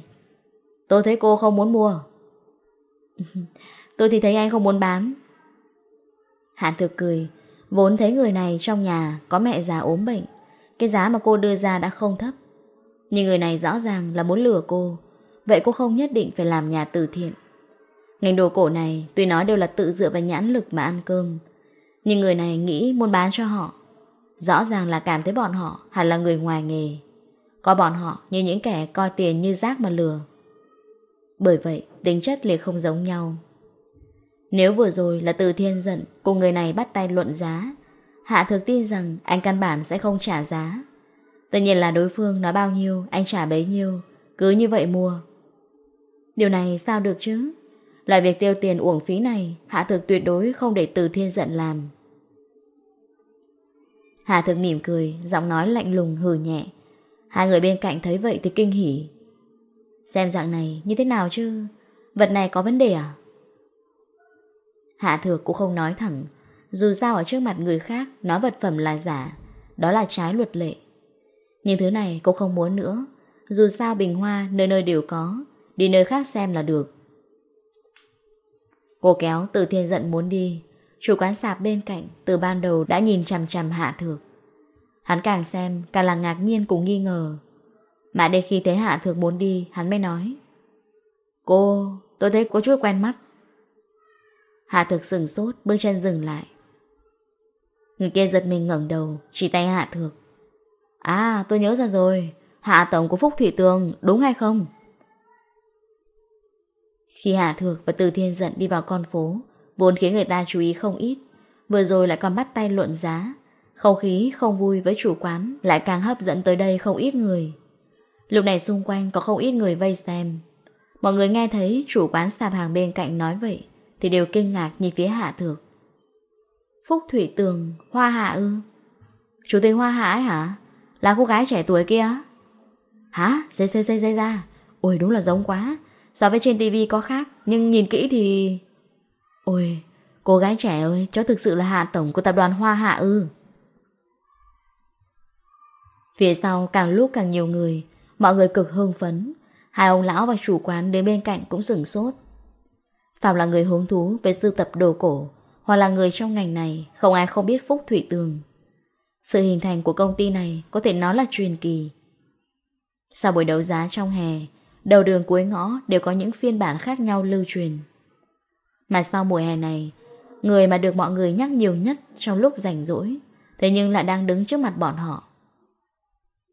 Tôi thấy cô không muốn mua. Tôi thì thấy anh không muốn bán. Hạn thực cười, Vốn thấy người này trong nhà Có mẹ già ốm bệnh cái giá mà cô đưa ra đã không thấp. Nhưng người này rõ ràng là muốn lừa cô. Vậy cô không nhất định phải làm nhà từ thiện. Ngành đồ cổ này Tuy nói đều là tự dựa vào nhãn lực mà ăn cơm, Nhưng người này nghĩ muốn bán cho họ. Rõ ràng là cảm thấy bọn họ Hẳn là người ngoài nghề. Có bọn họ như những kẻ coi tiền như rác mà lừa. Bởi vậy, tính chất liệt không giống nhau. Nếu vừa rồi là từ thiên giận, Cô người này bắt tay luận giá Hạ thực tin rằng anh căn bản sẽ không trả giá. Tự nhiên là đối phương nói bao nhiêu, anh trả bấy nhiêu, cứ như vậy mua. Điều này sao được chứ? Loại việc tiêu tiền uổng phí này, Hạ thực tuyệt đối không để từ thiên giận làm. Hạ thực mỉm cười, giọng nói lạnh lùng hừ nhẹ. Hai người bên cạnh thấy vậy thì kinh hỉ. Xem dạng này như thế nào chứ? Vật này có vấn đề à? Hạ thược cũng không nói thẳng, dù sao ở trước mặt người khác Nói vật phẩm là giả Đó là trái luật lệ. Nhưng thứ này cô không muốn nữa. Dù sao bình hoa nơi nơi đều có Đi nơi khác xem là được. Cô kéo từ thiên giận muốn đi. Chủ quán sạp bên cạnh Từ ban đầu đã nhìn chằm chằm hạ thược. Hắn càng xem càng là ngạc nhiên cũng nghi ngờ. Mà để khi thấy hạ thược muốn đi Hắn mới nói Cô, tôi thấy có chút quen mắt. Hạ thực sừng sốt, bước chân dừng lại. Người kia giật mình ngẩng đầu, Chỉ tay Hạ Thược. À tôi nhớ ra rồi. Hạ Tổng của Phúc Thủy Tường, đúng hay không? Khi Hạ Thược và Từ Thiên Dận đi vào con phố, Vốn khiến người ta chú ý không ít. Vừa rồi lại còn bắt tay luận giá. Không khí, không vui với chủ quán Lại càng hấp dẫn tới đây không ít người. Lúc này xung quanh có không ít người vây xem. Mọi người nghe thấy chủ quán sạp hàng bên cạnh nói vậy Thì đều kinh ngạc nhìn phía Hạ Thược. Phúc Thủy Tường, Hoa Hạ ư? Chủ tịch Hoa Hạ ấy hả? Là cô gái trẻ tuổi kia Hả? Dây dây dây dây ra Ôi đúng là giống quá So với trên tivi có khác Nhưng nhìn kỹ thì... Ôi, cô gái trẻ ơi Cháu thực sự là hạ tổng của tập đoàn Hoa Hạ ư Phía sau càng lúc càng nhiều người Mọi người cực hưng phấn Hai ông lão và chủ quán đến bên cạnh cũng sửng sốt Phạm là người hứng thú về sưu tập đồ cổ hoặc là người trong ngành này không ai không biết Phúc Thủy Tường. Sự hình thành của công ty này có thể nói là truyền kỳ. Sau buổi đấu giá trong hè, đầu đường cuối ngõ đều có những phiên bản khác nhau lưu truyền. Mà sau mùa hè này, người mà được mọi người nhắc nhiều nhất trong lúc rảnh rỗi, thế nhưng lại đang đứng trước mặt bọn họ.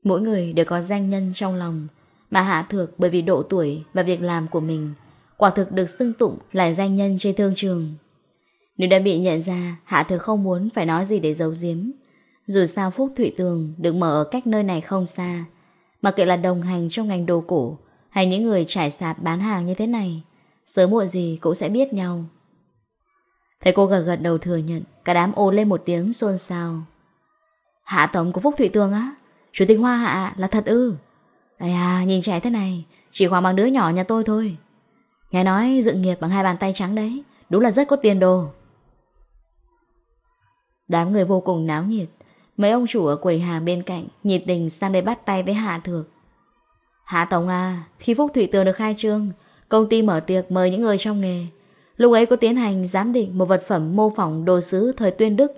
Mỗi người đều có danh nhân trong lòng, mà Hạ Thược bởi vì độ tuổi và việc làm của mình, quả thực được xưng tụng là danh nhân trên thương trường. Nếu đã bị nhận ra, Hạ thừa không muốn phải nói gì để giấu giếm. Dù sao Phúc thụy Tường được mở ở cách nơi này không xa. Mà kệ là đồng hành trong ngành đồ cổ hay những người trải sạp bán hàng như thế này, sớm muộn gì cũng sẽ biết nhau. Thấy cô gật gật đầu thừa nhận, cả đám ô lên một tiếng xôn xao. Hạ Tổng của Phúc Thụy Tường á, Chủ tịch Hoa Hạ là thật ư. Ây à, nhìn trẻ thế này, chỉ khoảng bằng đứa nhỏ nhà tôi thôi. Nghe nói dựng nghiệp bằng hai bàn tay trắng đấy, đúng là rất có tiền đồ. Đám người vô cùng náo nhiệt. Mấy ông chủ ở quầy hàng bên cạnh Nhiệt tình sang đây bắt tay với Hạ Thược. Hạ Tổng à Khi Phúc Thủy Tường được khai trương, Công ty mở tiệc mời những người trong nghề. Lúc ấy có tiến hành giám định Một vật phẩm mô phỏng đồ sứ thời tuyên Đức.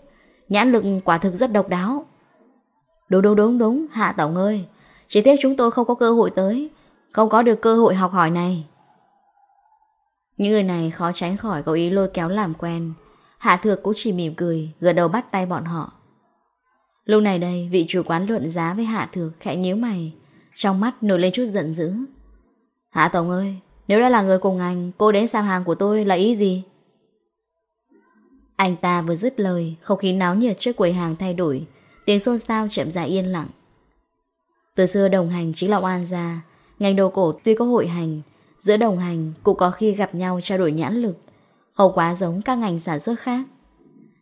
Nhãn lực quả thực rất độc đáo. Đúng đúng đúng đúng, Hạ Tổng ơi. Chỉ tiếc chúng tôi không có cơ hội tới. Không có được cơ hội học hỏi này. Những người này khó tránh khỏi có ý lôi kéo làm quen. Hạ Thược cũng chỉ mỉm cười, Gật đầu bắt tay bọn họ. Lúc này đây, vị chủ quán luận giá với Hạ Thược Khẽ nhíu mày, Trong mắt nổi lên chút giận dữ. Hạ Tổng ơi, Nếu đã là người cùng ngành, Cô đến sao hàng của tôi là ý gì? Anh ta vừa dứt lời, Không khí náo nhiệt trước quầy hàng thay đổi, Tiếng xôn xao chậm rãi yên lặng. Từ xưa đồng hành chính là oan gia, Ngành đồ cổ tuy có hội hành, Giữa đồng hành cũng có khi gặp nhau trao đổi nhãn lực hầu quá giống các ngành sản xuất khác.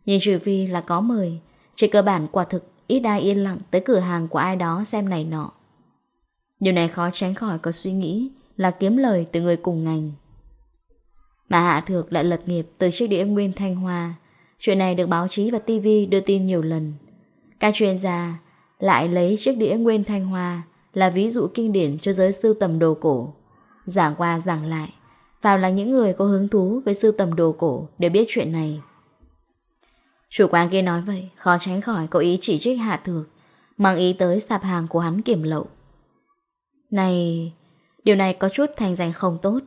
Nhìn trừ phi là có mời Trên cơ bản quả thực ít ai yên lặng Tới cửa hàng của ai đó xem này nọ. Điều này khó tránh khỏi có suy nghĩ Là kiếm lời từ người cùng ngành. Mà Hạ Thược lại lập nghiệp Từ chiếc đĩa Nguyên Thanh Hoa. Chuyện này được báo chí và tivi đưa tin nhiều lần. Các chuyên gia Lại lấy chiếc đĩa Nguyên Thanh Hoa Là ví dụ kinh điển cho giới sưu tầm đồ cổ. Giảng qua giảng lại Phạm là những người có hứng thú với sưu tầm đồ cổ để biết chuyện này. Chủ quán kia nói vậy, khó tránh khỏi có ý chỉ trích Hạ Thược, mang ý tới sạp hàng của hắn kiểm lậu. Này, điều này có chút thành danh không tốt.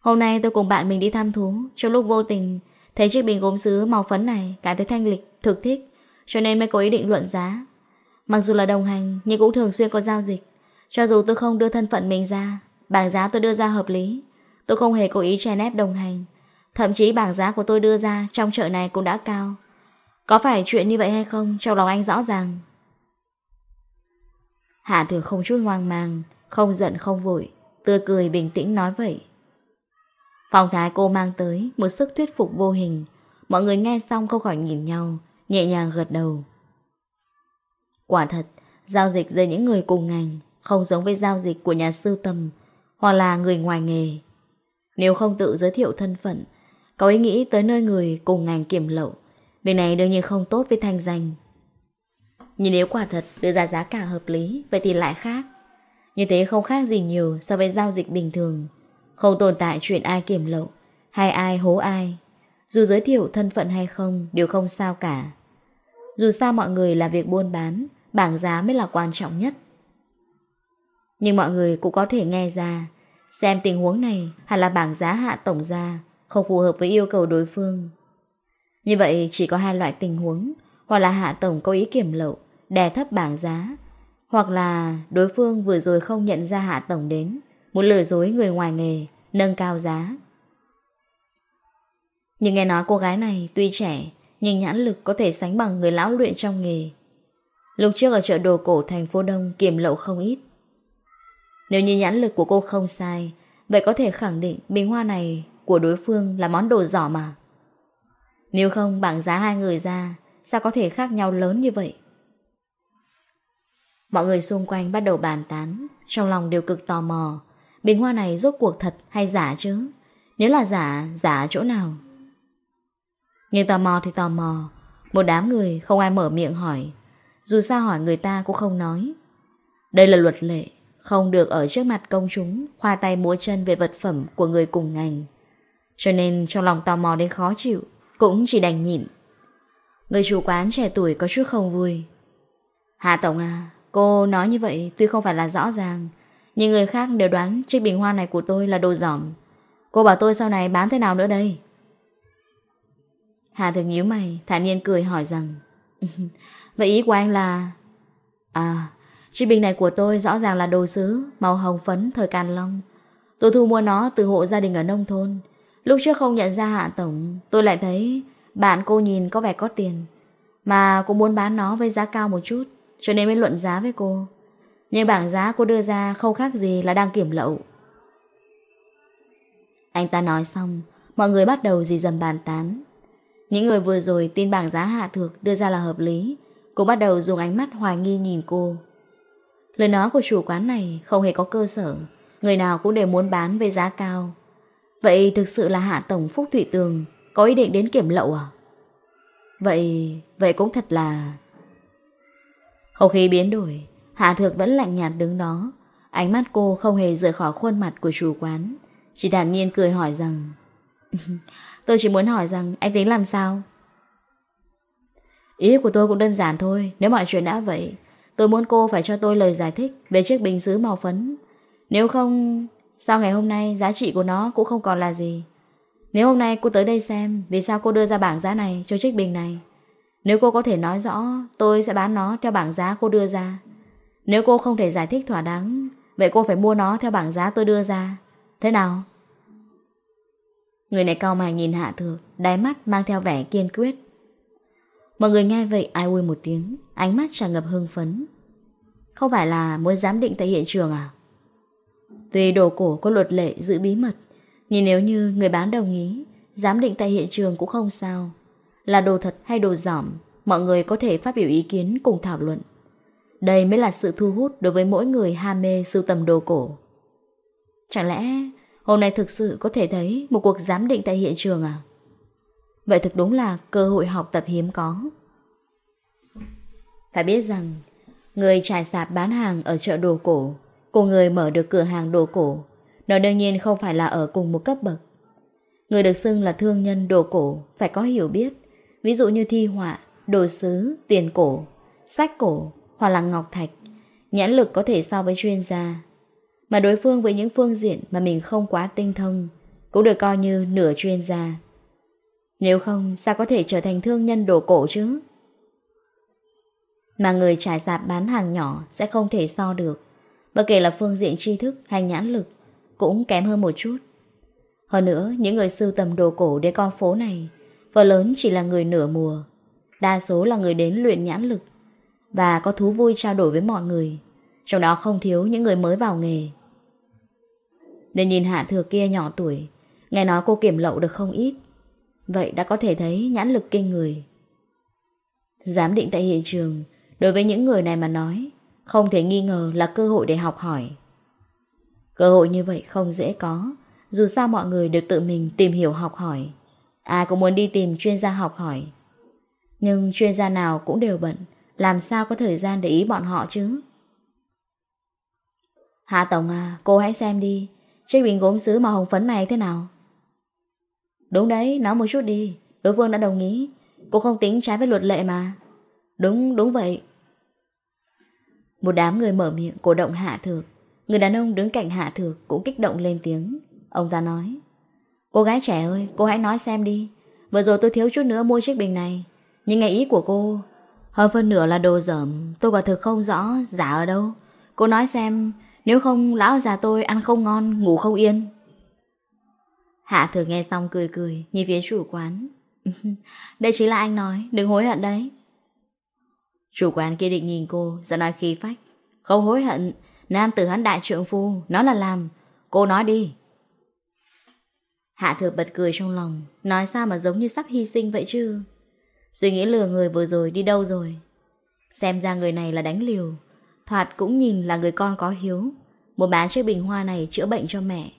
Hôm nay tôi cùng bạn mình đi thăm thú, trong lúc vô tình thấy chiếc bình gốm sứ màu phấn này cảm thấy thanh lịch, thực thích, cho nên mới có ý định luận giá. Mặc dù là đồng hành nhưng cũng thường xuyên có giao dịch, cho dù tôi không đưa thân phận mình ra Bảng giá tôi đưa ra hợp lý. Tôi không hề cố ý che nép đồng hành. Thậm chí bảng giá của tôi đưa ra trong chợ này cũng đã cao. Có phải chuyện như vậy hay không? Trong lòng anh rõ ràng. Hạ thường không chút hoang mang, Không giận, không vội, Tươi cười bình tĩnh nói vậy. Phòng thái cô mang tới, Một sức thuyết phục vô hình. Mọi người nghe xong không khỏi nhìn nhau, Nhẹ nhàng gật đầu. Quả thật, Giao dịch giữa những người cùng ngành Không giống với giao dịch của nhà sưu tầm hoặc là người ngoài nghề. Nếu không tự giới thiệu thân phận, có ý nghĩ tới nơi người cùng ngành kiểm lậu, việc này đương nhiên không tốt với thanh danh. Nhưng nếu quả thật đưa ra giá cả hợp lý, vậy thì lại khác. Như thế không khác gì nhiều so với giao dịch bình thường. Không tồn tại chuyện ai kiểm lậu, hay ai hố ai. Dù giới thiệu thân phận hay không, đều không sao cả. Dù sao mọi người là việc buôn bán, bảng giá mới là quan trọng nhất. Nhưng mọi người cũng có thể nghe ra, Xem tình huống này hẳn là bảng giá hạ tổng ra, Không phù hợp với yêu cầu đối phương. Như vậy chỉ có hai loại tình huống, Hoặc là hạ tổng có ý kiểm lậu, Đè thấp bảng giá, Hoặc là đối phương vừa rồi không nhận ra hạ tổng đến, Muốn lừa dối người ngoài nghề, Nâng cao giá. Nhưng nghe nói cô gái này tuy trẻ, Nhưng nhãn lực có thể sánh bằng người lão luyện trong nghề. Lúc trước ở chợ đồ cổ thành phố Đông kiểm lậu không ít nếu như nhãn lực của cô không sai, vậy có thể khẳng định bình hoa này của đối phương là món đồ giỏ mà. Nếu không bảng giá hai người ra, sao có thể khác nhau lớn như vậy? Mọi người xung quanh bắt đầu bàn tán, trong lòng đều cực tò mò. Bình hoa này rốt cuộc thật hay giả chứ? Nếu là giả, giả chỗ nào? Nhưng tò mò thì tò mò. Một đám người không ai mở miệng hỏi. Dù sao hỏi người ta cũng không nói. Đây là luật lệ, không được ở trước mặt công chúng khoa tay múa chân về vật phẩm của người cùng ngành. Cho nên trong lòng tò mò đến khó chịu, cũng chỉ đành nhịn. Người chủ quán trẻ tuổi có chút không vui. Hà Tổng à, cô nói như vậy tuy không phải là rõ ràng, nhưng người khác đều đoán chiếc bình hoa này của tôi là đồ giỏm. Cô bảo tôi sau này bán thế nào nữa đây? Hà thường nhíu mày, thản nhiên cười hỏi rằng Vậy ý của anh là... À, Chiếc bình này của tôi rõ ràng là đồ sứ, Màu hồng phấn, thời Càn Long. Tôi thu mua nó từ hộ gia đình ở nông thôn. Lúc trước không nhận ra hạ tổng, Tôi lại thấy bạn cô nhìn có vẻ có tiền, Mà cô muốn bán nó với giá cao một chút, Cho nên mới luận giá với cô. Nhưng bảng giá cô đưa ra không khác gì là đang kiểm lậu. Anh ta nói xong, Mọi người bắt đầu dì dầm bàn tán. Những người vừa rồi tin bảng giá hạ thược đưa ra là hợp lý. Cũng bắt đầu dùng ánh mắt hoài nghi nhìn cô. Lời nói của chủ quán này không hề có cơ sở, người nào cũng đều muốn bán với giá cao. Vậy thực sự là Hạ Tổng Phúc Thụy Tường có ý định đến kiểm lậu à? Vậy, vậy cũng thật là... Hầu khí biến đổi, Hạ Thược vẫn lạnh nhạt đứng đó. Ánh mắt cô không hề rời khỏi khuôn mặt của chủ quán. Chỉ thản nhiên cười hỏi rằng... tôi chỉ muốn hỏi rằng anh tính làm sao? Ý của tôi cũng đơn giản thôi, nếu mọi chuyện đã vậy, Tôi muốn cô phải cho tôi lời giải thích về chiếc bình xứ màu phấn. Nếu không, sao ngày hôm nay giá trị của nó cũng không còn là gì. Nếu hôm nay cô tới đây xem vì sao cô đưa ra bảng giá này cho chiếc bình này. Nếu cô có thể nói rõ, tôi sẽ bán nó theo bảng giá cô đưa ra. Nếu cô không thể giải thích thỏa đáng, vậy cô phải mua nó theo bảng giá tôi đưa ra. Thế nào? Người này cao mày nhìn Hạ Thược, đáy mắt mang theo vẻ kiên quyết. Mọi người nghe vậy ai ui một tiếng, ánh mắt tràn ngập hưng phấn. Không phải là muốn giám định tại hiện trường à? Tuy đồ cổ có luật lệ giữ bí mật, nhưng nếu như người bán đồng ý, giám định tại hiện trường cũng không sao. Là đồ thật hay đồ giỏm, mọi người có thể phát biểu ý kiến cùng thảo luận. Đây mới là sự thu hút đối với mỗi người ham mê sưu tầm đồ cổ. Chẳng lẽ hôm nay thực sự có thể thấy một cuộc giám định tại hiện trường à? Vậy thực đúng là cơ hội học tập hiếm có. Phải biết rằng Người trải sạp bán hàng ở chợ đồ cổ. Cùng người mở được cửa hàng đồ cổ. Nó đương nhiên không phải là ở cùng một cấp bậc. Người được xưng là thương nhân đồ cổ Phải có hiểu biết. Ví dụ như thi họa, đồ sứ, tiền cổ Sách cổ, hoặc là ngọc thạch. Nhãn lực có thể so với chuyên gia. Mà đối phương với những phương diện Mà mình không quá tinh thông Cũng được coi như nửa chuyên gia. Nếu không sao có thể trở thành thương nhân đồ cổ chứ? mà người trải sạp bán hàng nhỏ sẽ không thể so được. Bất kể là phương diện tri thức hay nhãn lực cũng kém hơn một chút. Hơn nữa, những người sưu tầm đồ cổ đến con phố này phần lớn chỉ là người nửa mùa. Đa số là người đến luyện nhãn lực và có thú vui trao đổi với mọi người. Trong đó không thiếu những người mới vào nghề. Nên nhìn hạ thừa kia nhỏ tuổi, nghe nói cô kiểm lậu được không ít. Vậy đã có thể thấy nhãn lực kinh người. Giám định tại hiện trường Đối với những người này mà nói, không thể nghi ngờ là cơ hội để học hỏi. Cơ hội như vậy không dễ có, dù sao mọi người đều tự mình tìm hiểu học hỏi. Ai cũng muốn đi tìm chuyên gia học hỏi. Nhưng chuyên gia nào cũng đều bận, làm sao có thời gian để ý bọn họ chứ? Hạ Tổng à, cô hãy xem đi, chiếc bình gốm sứ màu hồng phấn này thế nào? Đúng đấy, nói một chút đi, đối phương đã đồng ý, cô không tính trái với luật lệ mà. Đúng, đúng vậy, một đám người mở miệng cổ động Hạ Thược. Người đàn ông đứng cạnh Hạ Thược cũng kích động lên tiếng. Ông ta nói Cô gái trẻ ơi, cô hãy nói xem đi. Vừa rồi tôi thiếu chút nữa mua chiếc bình này. Nhưng ngày ý của cô Hơn phân nửa là đồ dởm. Tôi quả thực không rõ giả ở đâu. Cô nói xem Nếu không lão già tôi ăn không ngon, ngủ không yên. Hạ Thược nghe xong cười cười Nhìn phía chủ quán. Đây chính là anh nói, đừng hối hận đấy. Chủ quán kia định nhìn cô, giọng nói khí phách. Không hối hận, nam tử hắn đại trượng phu, nó là làm. Cô nói đi. Hạ thừa bật cười trong lòng, nói sao mà giống như sắp hy sinh vậy chứ. Suy nghĩ lừa người vừa rồi đi đâu rồi. Xem ra người này là đánh liều. Thoạt cũng nhìn là người con có hiếu. Muốn bán chiếc bình hoa này chữa bệnh cho mẹ.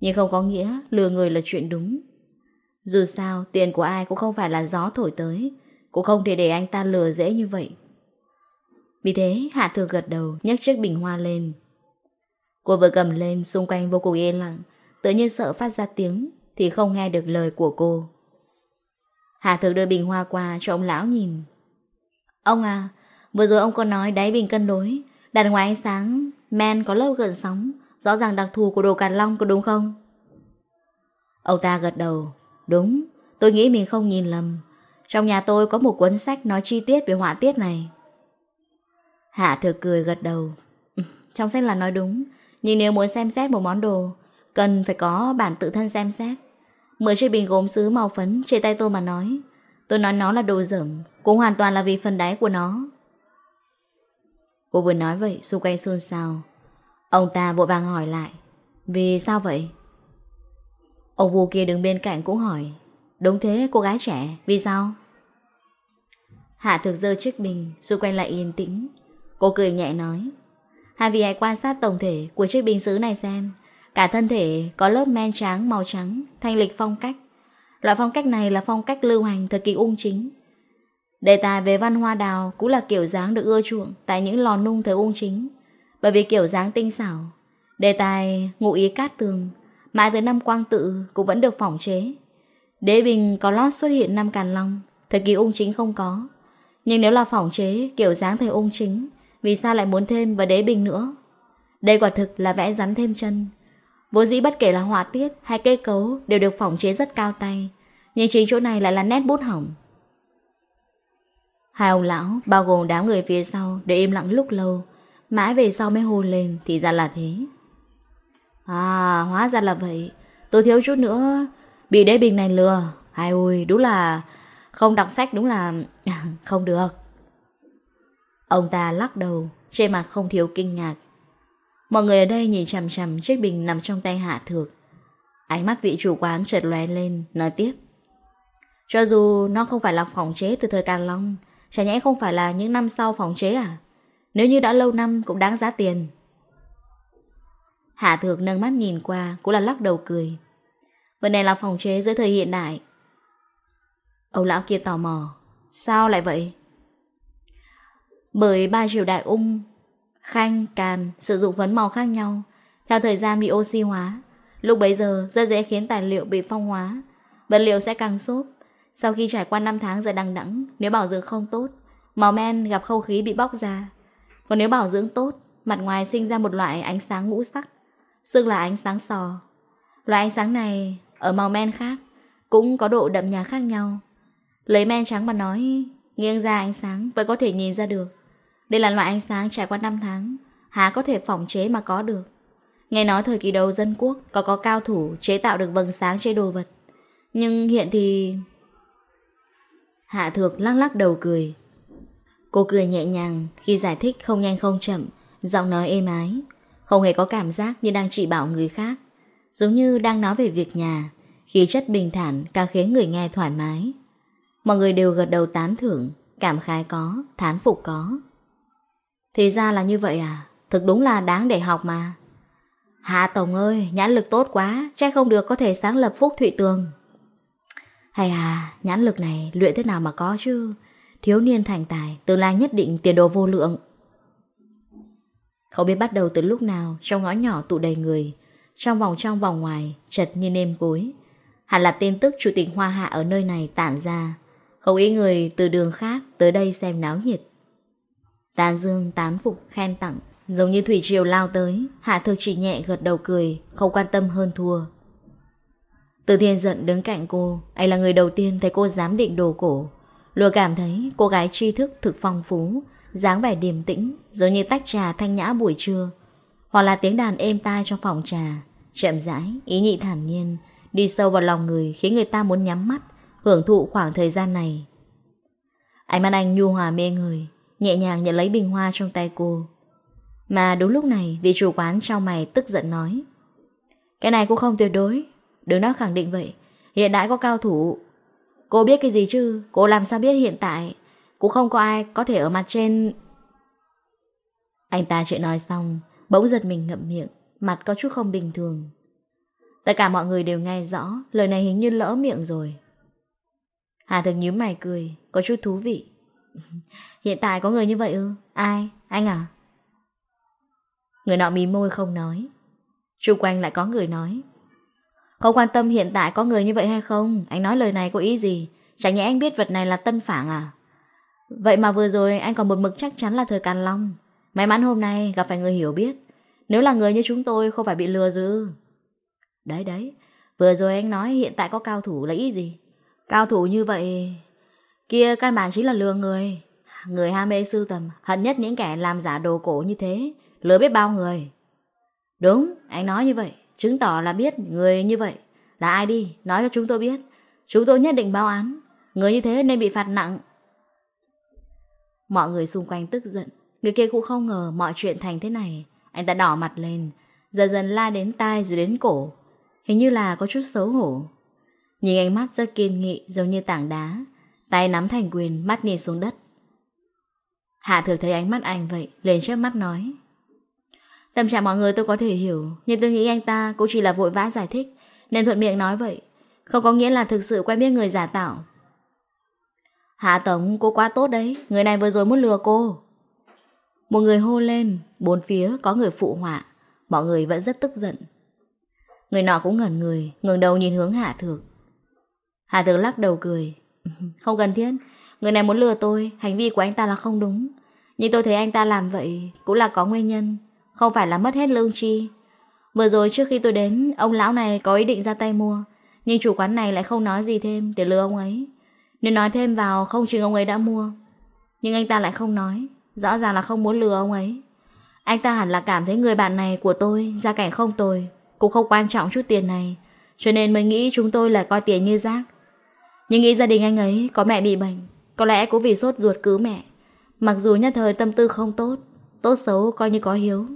Nhưng không có nghĩa lừa người là chuyện đúng. Dù sao, tiền của ai cũng không phải là gió thổi tới. Cũng không thể để anh ta lừa dễ như vậy. Vì thế Hạ Thừa gật đầu nhấc chiếc bình hoa lên. Cô vừa cầm lên xung quanh vô cùng yên lặng, tự nhiên sợ phát ra tiếng thì không nghe được lời của cô. Hạ Thừa đưa bình hoa qua cho ông lão nhìn. Ông à, vừa rồi ông có nói đáy bình cân đối, đặt ngoài ánh sáng, men có lớp gần sóng, rõ ràng đặc thù của đồ càn long có đúng không? Ông ta gật đầu, đúng, tôi nghĩ mình không nhìn lầm. Trong nhà tôi có một cuốn sách nói chi tiết về họa tiết này. Hạ thừa cười gật đầu. Ừ, trong sách là nói đúng, nhưng nếu muốn xem xét một món đồ, cần phải có bản tự thân xem xét. Mở chiếc bình gốm sứ màu phấn trên tay tôi mà nói. Tôi nói nó là đồ dởm, cũng hoàn toàn là vì phần đáy của nó. Cô vừa nói vậy, xung quanh xôn xao. Ông ta vội vàng hỏi lại, vì sao vậy? Ông vua kia đứng bên cạnh cũng hỏi, đúng thế cô gái trẻ, vì sao? Hạ thực dơ chiếc bình, xung quanh lại yên tĩnh. Cô cười nhẹ nói hai vị hãy quan sát tổng thể của chiếc bình xứ này xem Cả thân thể có lớp men trắng màu trắng Thanh lịch phong cách Loại phong cách này là phong cách lưu hành thời kỳ ung chính Đề tài về văn hoa đào cũng là kiểu dáng được ưa chuộng tại những lò nung thời ung chính, bởi vì kiểu dáng tinh xảo. Đề tài ngụ ý cát tường, mãi tới năm quang tự cũng vẫn được phỏng chế. Đế bình có lót xuất hiện năm càn long, thời kỳ ung chính không có. Nhưng nếu là phỏng chế kiểu dáng thời ung chính, vì sao lại muốn thêm vào đế bình nữa? Đây quả thực là vẽ rắn thêm chân. Vô dĩ bất kể là họa tiết hay cây cấu Đều được phỏng chế rất cao tay, Nhưng chính chỗ này lại là nét bút hỏng. Hai ông lão, bao gồm đám người phía sau Để im lặng lúc lâu, Mãi về sau mới hô lên Thì ra là thế. À hóa ra là vậy. Tôi thiếu chút nữa Bị đế bình này lừa. Ai ui đúng là Không đọc sách đúng là Không được. Ông ta lắc đầu, trên mặt không thiếu kinh ngạc. Mọi người ở đây nhìn chằm chằm chiếc bình nằm trong tay Hạ Thược. Ánh mắt vị chủ quán chợt lóe lên, nói tiếp. Cho dù nó không phải là phòng chế từ thời Càn Long, chả nhẽ không phải là những năm sau phòng chế à? Nếu như đã lâu năm cũng đáng giá tiền. Hạ Thược nâng mắt nhìn qua, cũng là lắc đầu cười. Vấn này là phòng chế giữa thời hiện đại. Ông lão kia tò mò. Sao lại vậy? bởi ba triều đại ung, khanh, càn sử dụng phấn màu khác nhau, theo thời gian bị oxy hóa. Lúc bấy giờ rất dễ khiến tài liệu bị phong hóa, vật liệu sẽ càng xốp. Sau khi trải qua 5 tháng dài đằng đẵng, nếu bảo dưỡng không tốt, màu men gặp không khí bị bóc ra. Còn nếu bảo dưỡng tốt, mặt ngoài sinh ra một loại ánh sáng ngũ sắc, xương là ánh sáng sò. Loại ánh sáng này ở màu men khác cũng có độ đậm nhà khác nhau. Lấy men trắng mà nói, nghiêng ra ánh sáng vẫn có thể nhìn ra được. Đây là loại ánh sáng trải qua 5 tháng Há có thể phỏng chế mà có được. Nghe nói thời kỳ đầu dân quốc Có có cao thủ chế tạo được vầng sáng chế đồ vật Nhưng hiện thì Hạ thược lắc lắc đầu cười. Cô cười nhẹ nhàng Khi giải thích không nhanh không chậm Giọng nói êm ái Không hề có cảm giác như đang chỉ bảo người khác. Giống như đang nói về việc nhà Khí chất bình thản càng khiến người nghe thoải mái. Mọi người đều gật đầu tán thưởng Cảm khái có, thán phục có. Thì ra là như vậy à? Thực đúng là đáng để học mà. Hạ Tổng ơi, nhãn lực tốt quá, Chắc không được có thể sáng lập Phúc Thụy Tường. Hay à nhãn lực này luyện thế nào mà có chứ? Thiếu niên thành tài, Tương lai nhất định tiền đồ vô lượng. Không biết bắt đầu từ lúc nào, Trong ngõ nhỏ tụ đầy người. Trong vòng trong vòng ngoài, Chật như nêm cối. Hẳn là tin tức chủ tịch Hoa Hạ ở nơi này tản ra. Không ý người từ đường khác tới đây xem náo nhiệt. Tán dương tán phục khen tặng. Giống như thủy triều lao tới Hạ thực chỉ nhẹ gật đầu cười Không quan tâm hơn thua. Từ thiên giận đứng cạnh cô Anh là người đầu tiên thấy cô dám định đồ cổ. Lùa cảm thấy cô gái tri thức thực phong phú dáng vẻ điềm tĩnh Giống như tách trà thanh nhã buổi trưa Hoặc là tiếng đàn êm tai trong phòng trà. Chậm rãi, ý nhị thản nhiên Đi sâu vào lòng người Khiến người ta muốn nhắm mắt Hưởng thụ khoảng thời gian này. Ánh mắt anh nhu hòa mê người Nhẹ nhàng nhận lấy bình hoa trong tay cô. Mà đúng lúc này, Vị chủ quán trao mày tức giận nói, Cái này cũng không tuyệt đối Đứng đó khẳng định vậy, Hiện đại có cao thủ. Cô biết cái gì chứ? Cô làm sao biết hiện tại? Cũng không có ai có thể ở mặt trên. Anh ta chuyện nói xong, Bỗng giật mình ngậm miệng, Mặt có chút không bình thường. Tất cả mọi người đều nghe rõ, Lời này hình như lỡ miệng rồi. Hà thường nhíu mày cười, Có chút thú vị. Hiện tại có người như vậy ư? Ai? Anh à? Người nọ mí môi không nói. Trung quanh lại có người nói. Không quan tâm hiện tại có người như vậy hay không? Anh nói lời này có ý gì? Chẳng nhẽ anh biết vật này là tân phản à? Vậy mà vừa rồi anh còn một mực chắc chắn là thời Càn Long. May mắn hôm nay gặp phải người hiểu biết. Nếu là người như chúng tôi không phải bị lừa dư. Đấy đấy, vừa rồi anh nói hiện tại có cao thủ là ý gì? Cao thủ như vậy Kia căn bản chính là lừa người. Người ham mê sưu tầm, hận nhất những kẻ làm giả đồ cổ như thế, lừa biết bao người. Đúng, anh nói như vậy, chứng tỏ là biết người như vậy. Là ai đi, nói cho chúng tôi biết. Chúng tôi nhất định báo án. Người như thế nên bị phạt nặng. Mọi người xung quanh tức giận. Người kia cũng không ngờ mọi chuyện thành thế này. Anh ta đỏ mặt lên, dần dần la đến tai rồi đến cổ. Hình như là có chút xấu hổ. Nhìn ánh mắt rất kiên nghị giống như tảng đá. Tay nắm thành quyền mắt nhìn xuống đất. Hạ thược thấy ánh mắt anh vậy Lên trước mắt nói. Tâm trạng mọi người tôi có thể hiểu Nhưng tôi nghĩ anh ta cũng chỉ là vội vã giải thích Nên thuận miệng nói vậy. Không có nghĩa là thực sự quen biết người giả tạo. Hạ tống cô quá tốt đấy Người này vừa rồi muốn lừa cô. Một người hô lên Bốn phía có người phụ họa Mọi người vẫn rất tức giận. Người nọ cũng ngẩn người, ngừng đầu nhìn hướng Hạ Thược. Hạ Thược lắc đầu cười, không cần thiết. Người này muốn lừa tôi, Hành vi của anh ta là không đúng. Nhưng tôi thấy anh ta làm vậy Cũng là có nguyên nhân, Không phải là mất hết lương chi Vừa rồi trước khi tôi đến, Ông lão này có ý định ra tay mua, Nhưng chủ quán này lại không nói gì thêm Để lừa ông ấy. Nếu nói thêm vào, không chừng ông ấy đã mua. Nhưng anh ta lại không nói, Rõ ràng là không muốn lừa ông ấy. Anh ta hẳn là cảm thấy người bạn này của tôi, Gia cảnh không tồi, Cũng không quan trọng chút tiền này. Cho nên mới nghĩ chúng tôi là coi tiền như rác. Nhưng nghĩ gia đình anh ấy có mẹ bị bệnh, Có lẽ cũng vì sốt ruột cứu mẹ. Mặc dù nhất thời tâm tư không tốt Tốt xấu coi như có hiếu.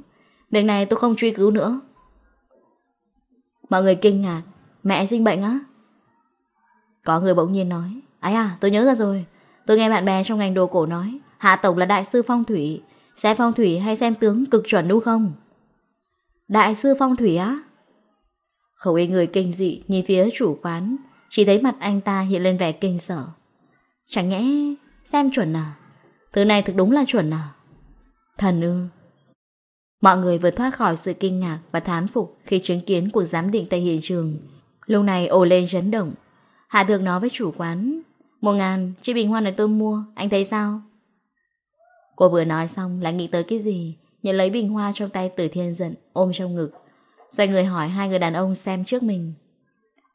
Việc này tôi không truy cứu nữa. Mọi người kinh ngạc, Mẹ sinh bệnh á? Có người bỗng nhiên nói, Ấy à tôi nhớ ra rồi. Tôi nghe bạn bè trong ngành đồ cổ nói, Hạ Tổng là đại sư phong thủy. Xem phong thủy hay xem tướng cực chuẩn đúng không? Đại sư phong thủy á? Khẩu ý người kinh dị nhìn phía chủ quán. Chỉ thấy mặt anh ta hiện lên vẻ kinh sở Chẳng nhẽ xem chuẩn à? Thứ này thực đúng là chuẩn à? Thần ư? Mọi người vừa thoát khỏi sự kinh ngạc và thán phục Khi chứng kiến cuộc giám định tại hiện trường. Lúc này ồ lên chấn động. Hạ thượng nói với chủ quán Một ngàn, chị bình hoa này tôi mua Anh thấy sao? Cô vừa nói xong lại nghĩ tới cái gì Nhận lấy bình hoa trong tay tử thiên giận Ôm trong ngực. Xoay người hỏi hai người đàn ông xem trước mình.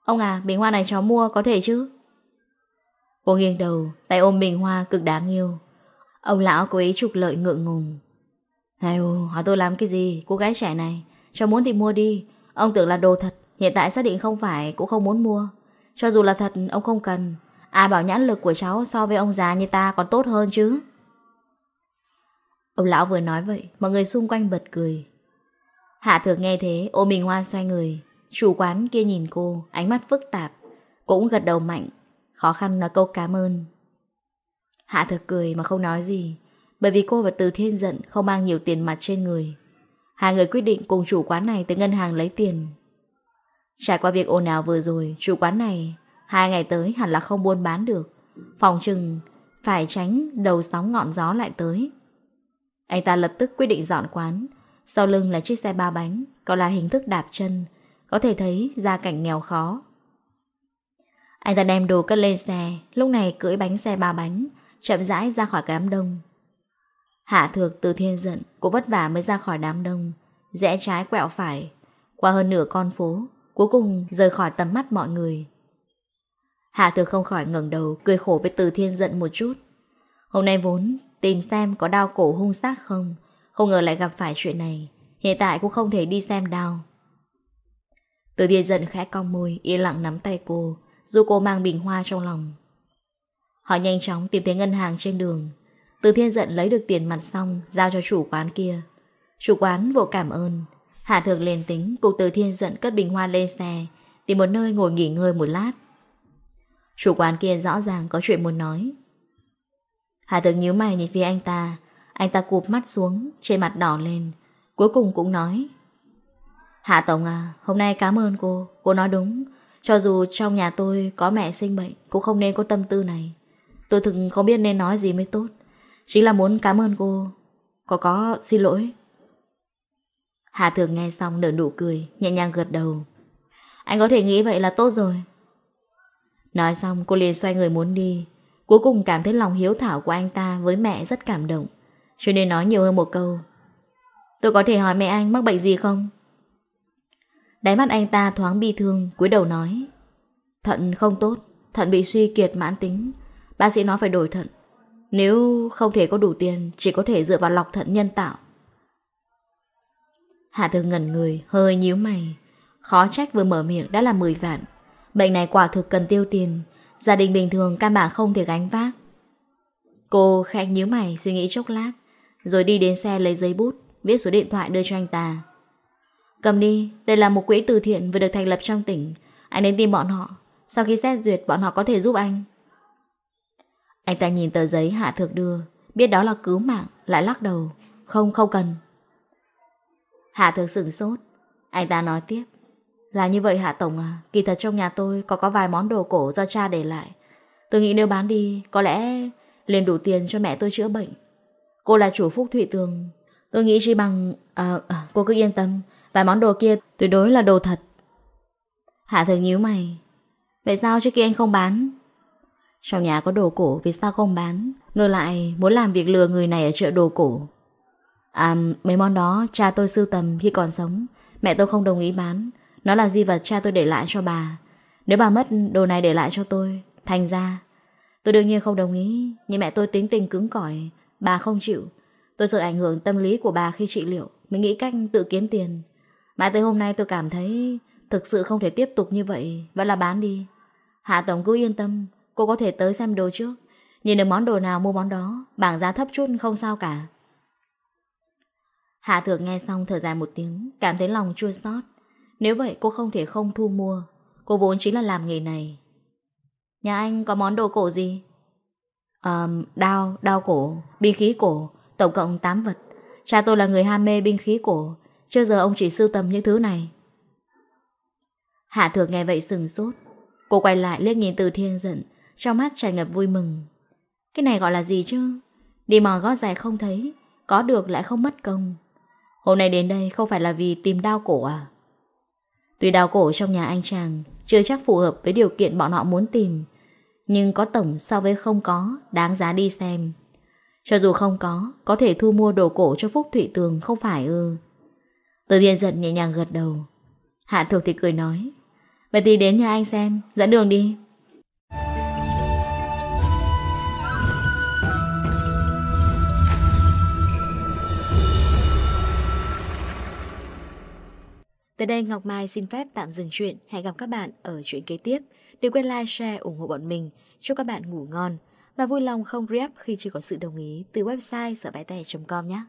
Ông à, bình hoa này cháu mua có thể chứ? Cô nghiêng đầu, tay ôm bình hoa cực đáng yêu. Ông lão cố ý trục lợi ngượng ngùng. Hay ô, hỏi tôi làm cái gì, cô gái trẻ này. Cháu muốn thì mua đi. Ông tưởng là đồ thật, hiện tại xác định không phải, cũng không muốn mua. Cho dù là thật, ông không cần. Ai bảo nhãn lực của cháu so với ông già như ta còn tốt hơn chứ? Ông lão vừa nói vậy, mọi người xung quanh bật cười. Hạ thược nghe thế, ôm bình hoa xoay người, Chủ quán kia nhìn cô, ánh mắt phức tạp, cũng gật đầu mạnh, khó khăn nói câu cảm ơn. Hạ thực cười mà không nói gì, bởi vì cô và Từ Thiên giận không mang nhiều tiền mặt trên người. Hai người quyết định cùng chủ quán này tới ngân hàng lấy tiền. Trải qua việc ồn ào vừa rồi, chủ quán này hai ngày tới hẳn là không buôn bán được. Phòng trừng phải tránh đầu sóng ngọn gió lại tới. Anh ta lập tức quyết định dọn quán, sau lưng là chiếc xe ba bánh, còn là hình thức đạp chân, có thể thấy gia cảnh nghèo khó. Anh ta đem đồ cất lên xe. Lúc này cưỡi bánh xe ba bánh, Chậm rãi ra khỏi đám đông. Hạ thược từ thiên giận Cũng vất vả mới ra khỏi đám đông, Rẽ trái quẹo phải. Qua hơn nửa con phố, Cuối cùng rời khỏi tầm mắt mọi người. Hạ thược không khỏi ngẩng đầu, Cười khổ với từ thiên giận một chút. Hôm nay vốn, tìm xem có đau cổ hung sát không? Không ngờ lại gặp phải chuyện này. Hiện tại cũng không thể đi xem đau. Từ Thiên Dận khẽ cong môi, yên lặng nắm tay cô, dù cô mang bình hoa trong lòng. Họ nhanh chóng tìm thấy ngân hàng trên đường. Từ thiên Dận lấy được tiền mặt xong, giao cho chủ quán kia. Chủ quán vội cảm ơn. Hạ thược liền tính, cục từ thiên Dận cất bình hoa lên xe, tìm một nơi ngồi nghỉ ngơi một lát. Chủ quán kia rõ ràng có chuyện muốn nói. Hạ thược nhíu mày nhìn phía anh ta, anh ta cụp mắt xuống, trên mặt đỏ lên, cuối cùng cũng nói. Hạ Tổng à, hôm nay cảm ơn cô, cô nói đúng. Cho dù trong nhà tôi có mẹ sinh bệnh, cũng không nên có tâm tư này. Tôi thực không biết nên nói gì mới tốt. Chính là muốn cảm ơn cô. Có có, xin lỗi. Hạ Thường nghe xong nở nụ cười, nhẹ nhàng gật đầu. Anh có thể nghĩ vậy là tốt rồi. Nói xong cô liền xoay người muốn đi. Cuối cùng cảm thấy lòng hiếu thảo của anh ta với mẹ rất cảm động. Cho nên nói nhiều hơn một câu. Tôi có thể hỏi mẹ anh mắc bệnh gì không? Đáy mắt anh ta thoáng bi thương, cúi đầu nói. Thận không tốt, Thận bị suy kiệt mãn tính. Bác sĩ nói phải đổi thận. Nếu không thể có đủ tiền, Chỉ có thể dựa vào lọc thận nhân tạo. Hạ thường ngẩn người, Hơi nhíu mày. Khó trách vừa mở miệng đã là 10 vạn. Bệnh này quả thực cần tiêu tiền. Gia đình bình thường ca bản không thể gánh vác. Cô khẽ nhíu mày, suy nghĩ chốc lát, Rồi đi đến xe lấy giấy bút, Viết số điện thoại đưa cho anh ta. Cầm đi, đây là một quỹ từ thiện vừa được thành lập trong tỉnh. Anh đến tìm bọn họ. Sau khi xét duyệt, bọn họ có thể giúp anh. Anh ta nhìn tờ giấy Hạ Thược đưa. Biết đó là cứu mạng, lại lắc đầu. Không, không cần. Hạ Thược sửng sốt. Anh ta nói tiếp. Là như vậy Hạ Tổng à, kỳ thật trong nhà tôi có có vài món đồ cổ do cha để lại. Tôi nghĩ nếu bán đi, có lẽ liền đủ tiền cho mẹ tôi chữa bệnh. Cô là chủ phúc Thụy Tường. Tôi nghĩ chỉ bằng... À, à, cô cứ yên tâm, và món đồ kia tuyệt đối là đồ thật. Hạ thường nhíu mày. Vậy sao trước kia anh không bán? Trong nhà có đồ cổ, Vì sao không bán? Ngược lại, muốn làm việc lừa người này ở chợ đồ cổ. À mấy món đó Cha tôi sưu tầm khi còn sống. Mẹ tôi không đồng ý bán. Nó là di vật cha tôi để lại cho bà. Nếu bà mất, đồ này để lại cho tôi. Thành ra, Tôi đương nhiên không đồng ý. Nhưng mẹ tôi tính tình cứng cỏi. Bà không chịu. Tôi sợ ảnh hưởng tâm lý của bà khi trị liệu. Mình nghĩ cách tự kiếm tiền. Mãi tới hôm nay tôi cảm thấy thực sự không thể tiếp tục như vậy, vẫn là bán đi. Hạ Tổng cứ yên tâm, cô có thể tới xem đồ trước. Nhìn được món đồ nào mua món đó, bảng giá thấp chút không sao cả. Hạ Thượng nghe xong thở dài một tiếng, cảm thấy lòng chua xót. Nếu vậy cô không thể không thu mua, cô vốn chính là làm nghề này. Nhà anh có món đồ cổ gì? Um, đao, đao cổ, binh khí cổ, tổng cộng 8 vật. Cha tôi là người ham mê binh khí cổ, Trước giờ ông chỉ sưu tầm những thứ này. Hạ thược nghe vậy sừng sốt. Cô quay lại liếc nhìn từ thiên giận Trong mắt tràn ngập vui mừng. Cái này gọi là gì chứ? Đi mò gót dài không thấy, Có được lại không mất công. Hôm nay đến đây không phải là vì tìm đau cổ à? Tuy đau cổ trong nhà anh chàng Chưa chắc phù hợp với điều kiện bọn họ muốn tìm, Nhưng có tổng so với không có, Đáng giá đi xem. Cho dù không có Có thể thu mua đồ cổ cho Phúc Thụy Tường không phải ư. Từ thiên giật nhẹ nhàng gật đầu Hạ thuộc thì cười nói Vậy thì đến nhà anh xem Dẫn đường đi Tới đây Ngọc Mai xin phép tạm dừng chuyện. Hẹn gặp các bạn ở chuyện kế tiếp. Đừng quên like, share, ủng hộ bọn mình. Chúc các bạn ngủ ngon. Và vui lòng không rep khi chưa có sự đồng ý từ website sởbáitè.com nhé.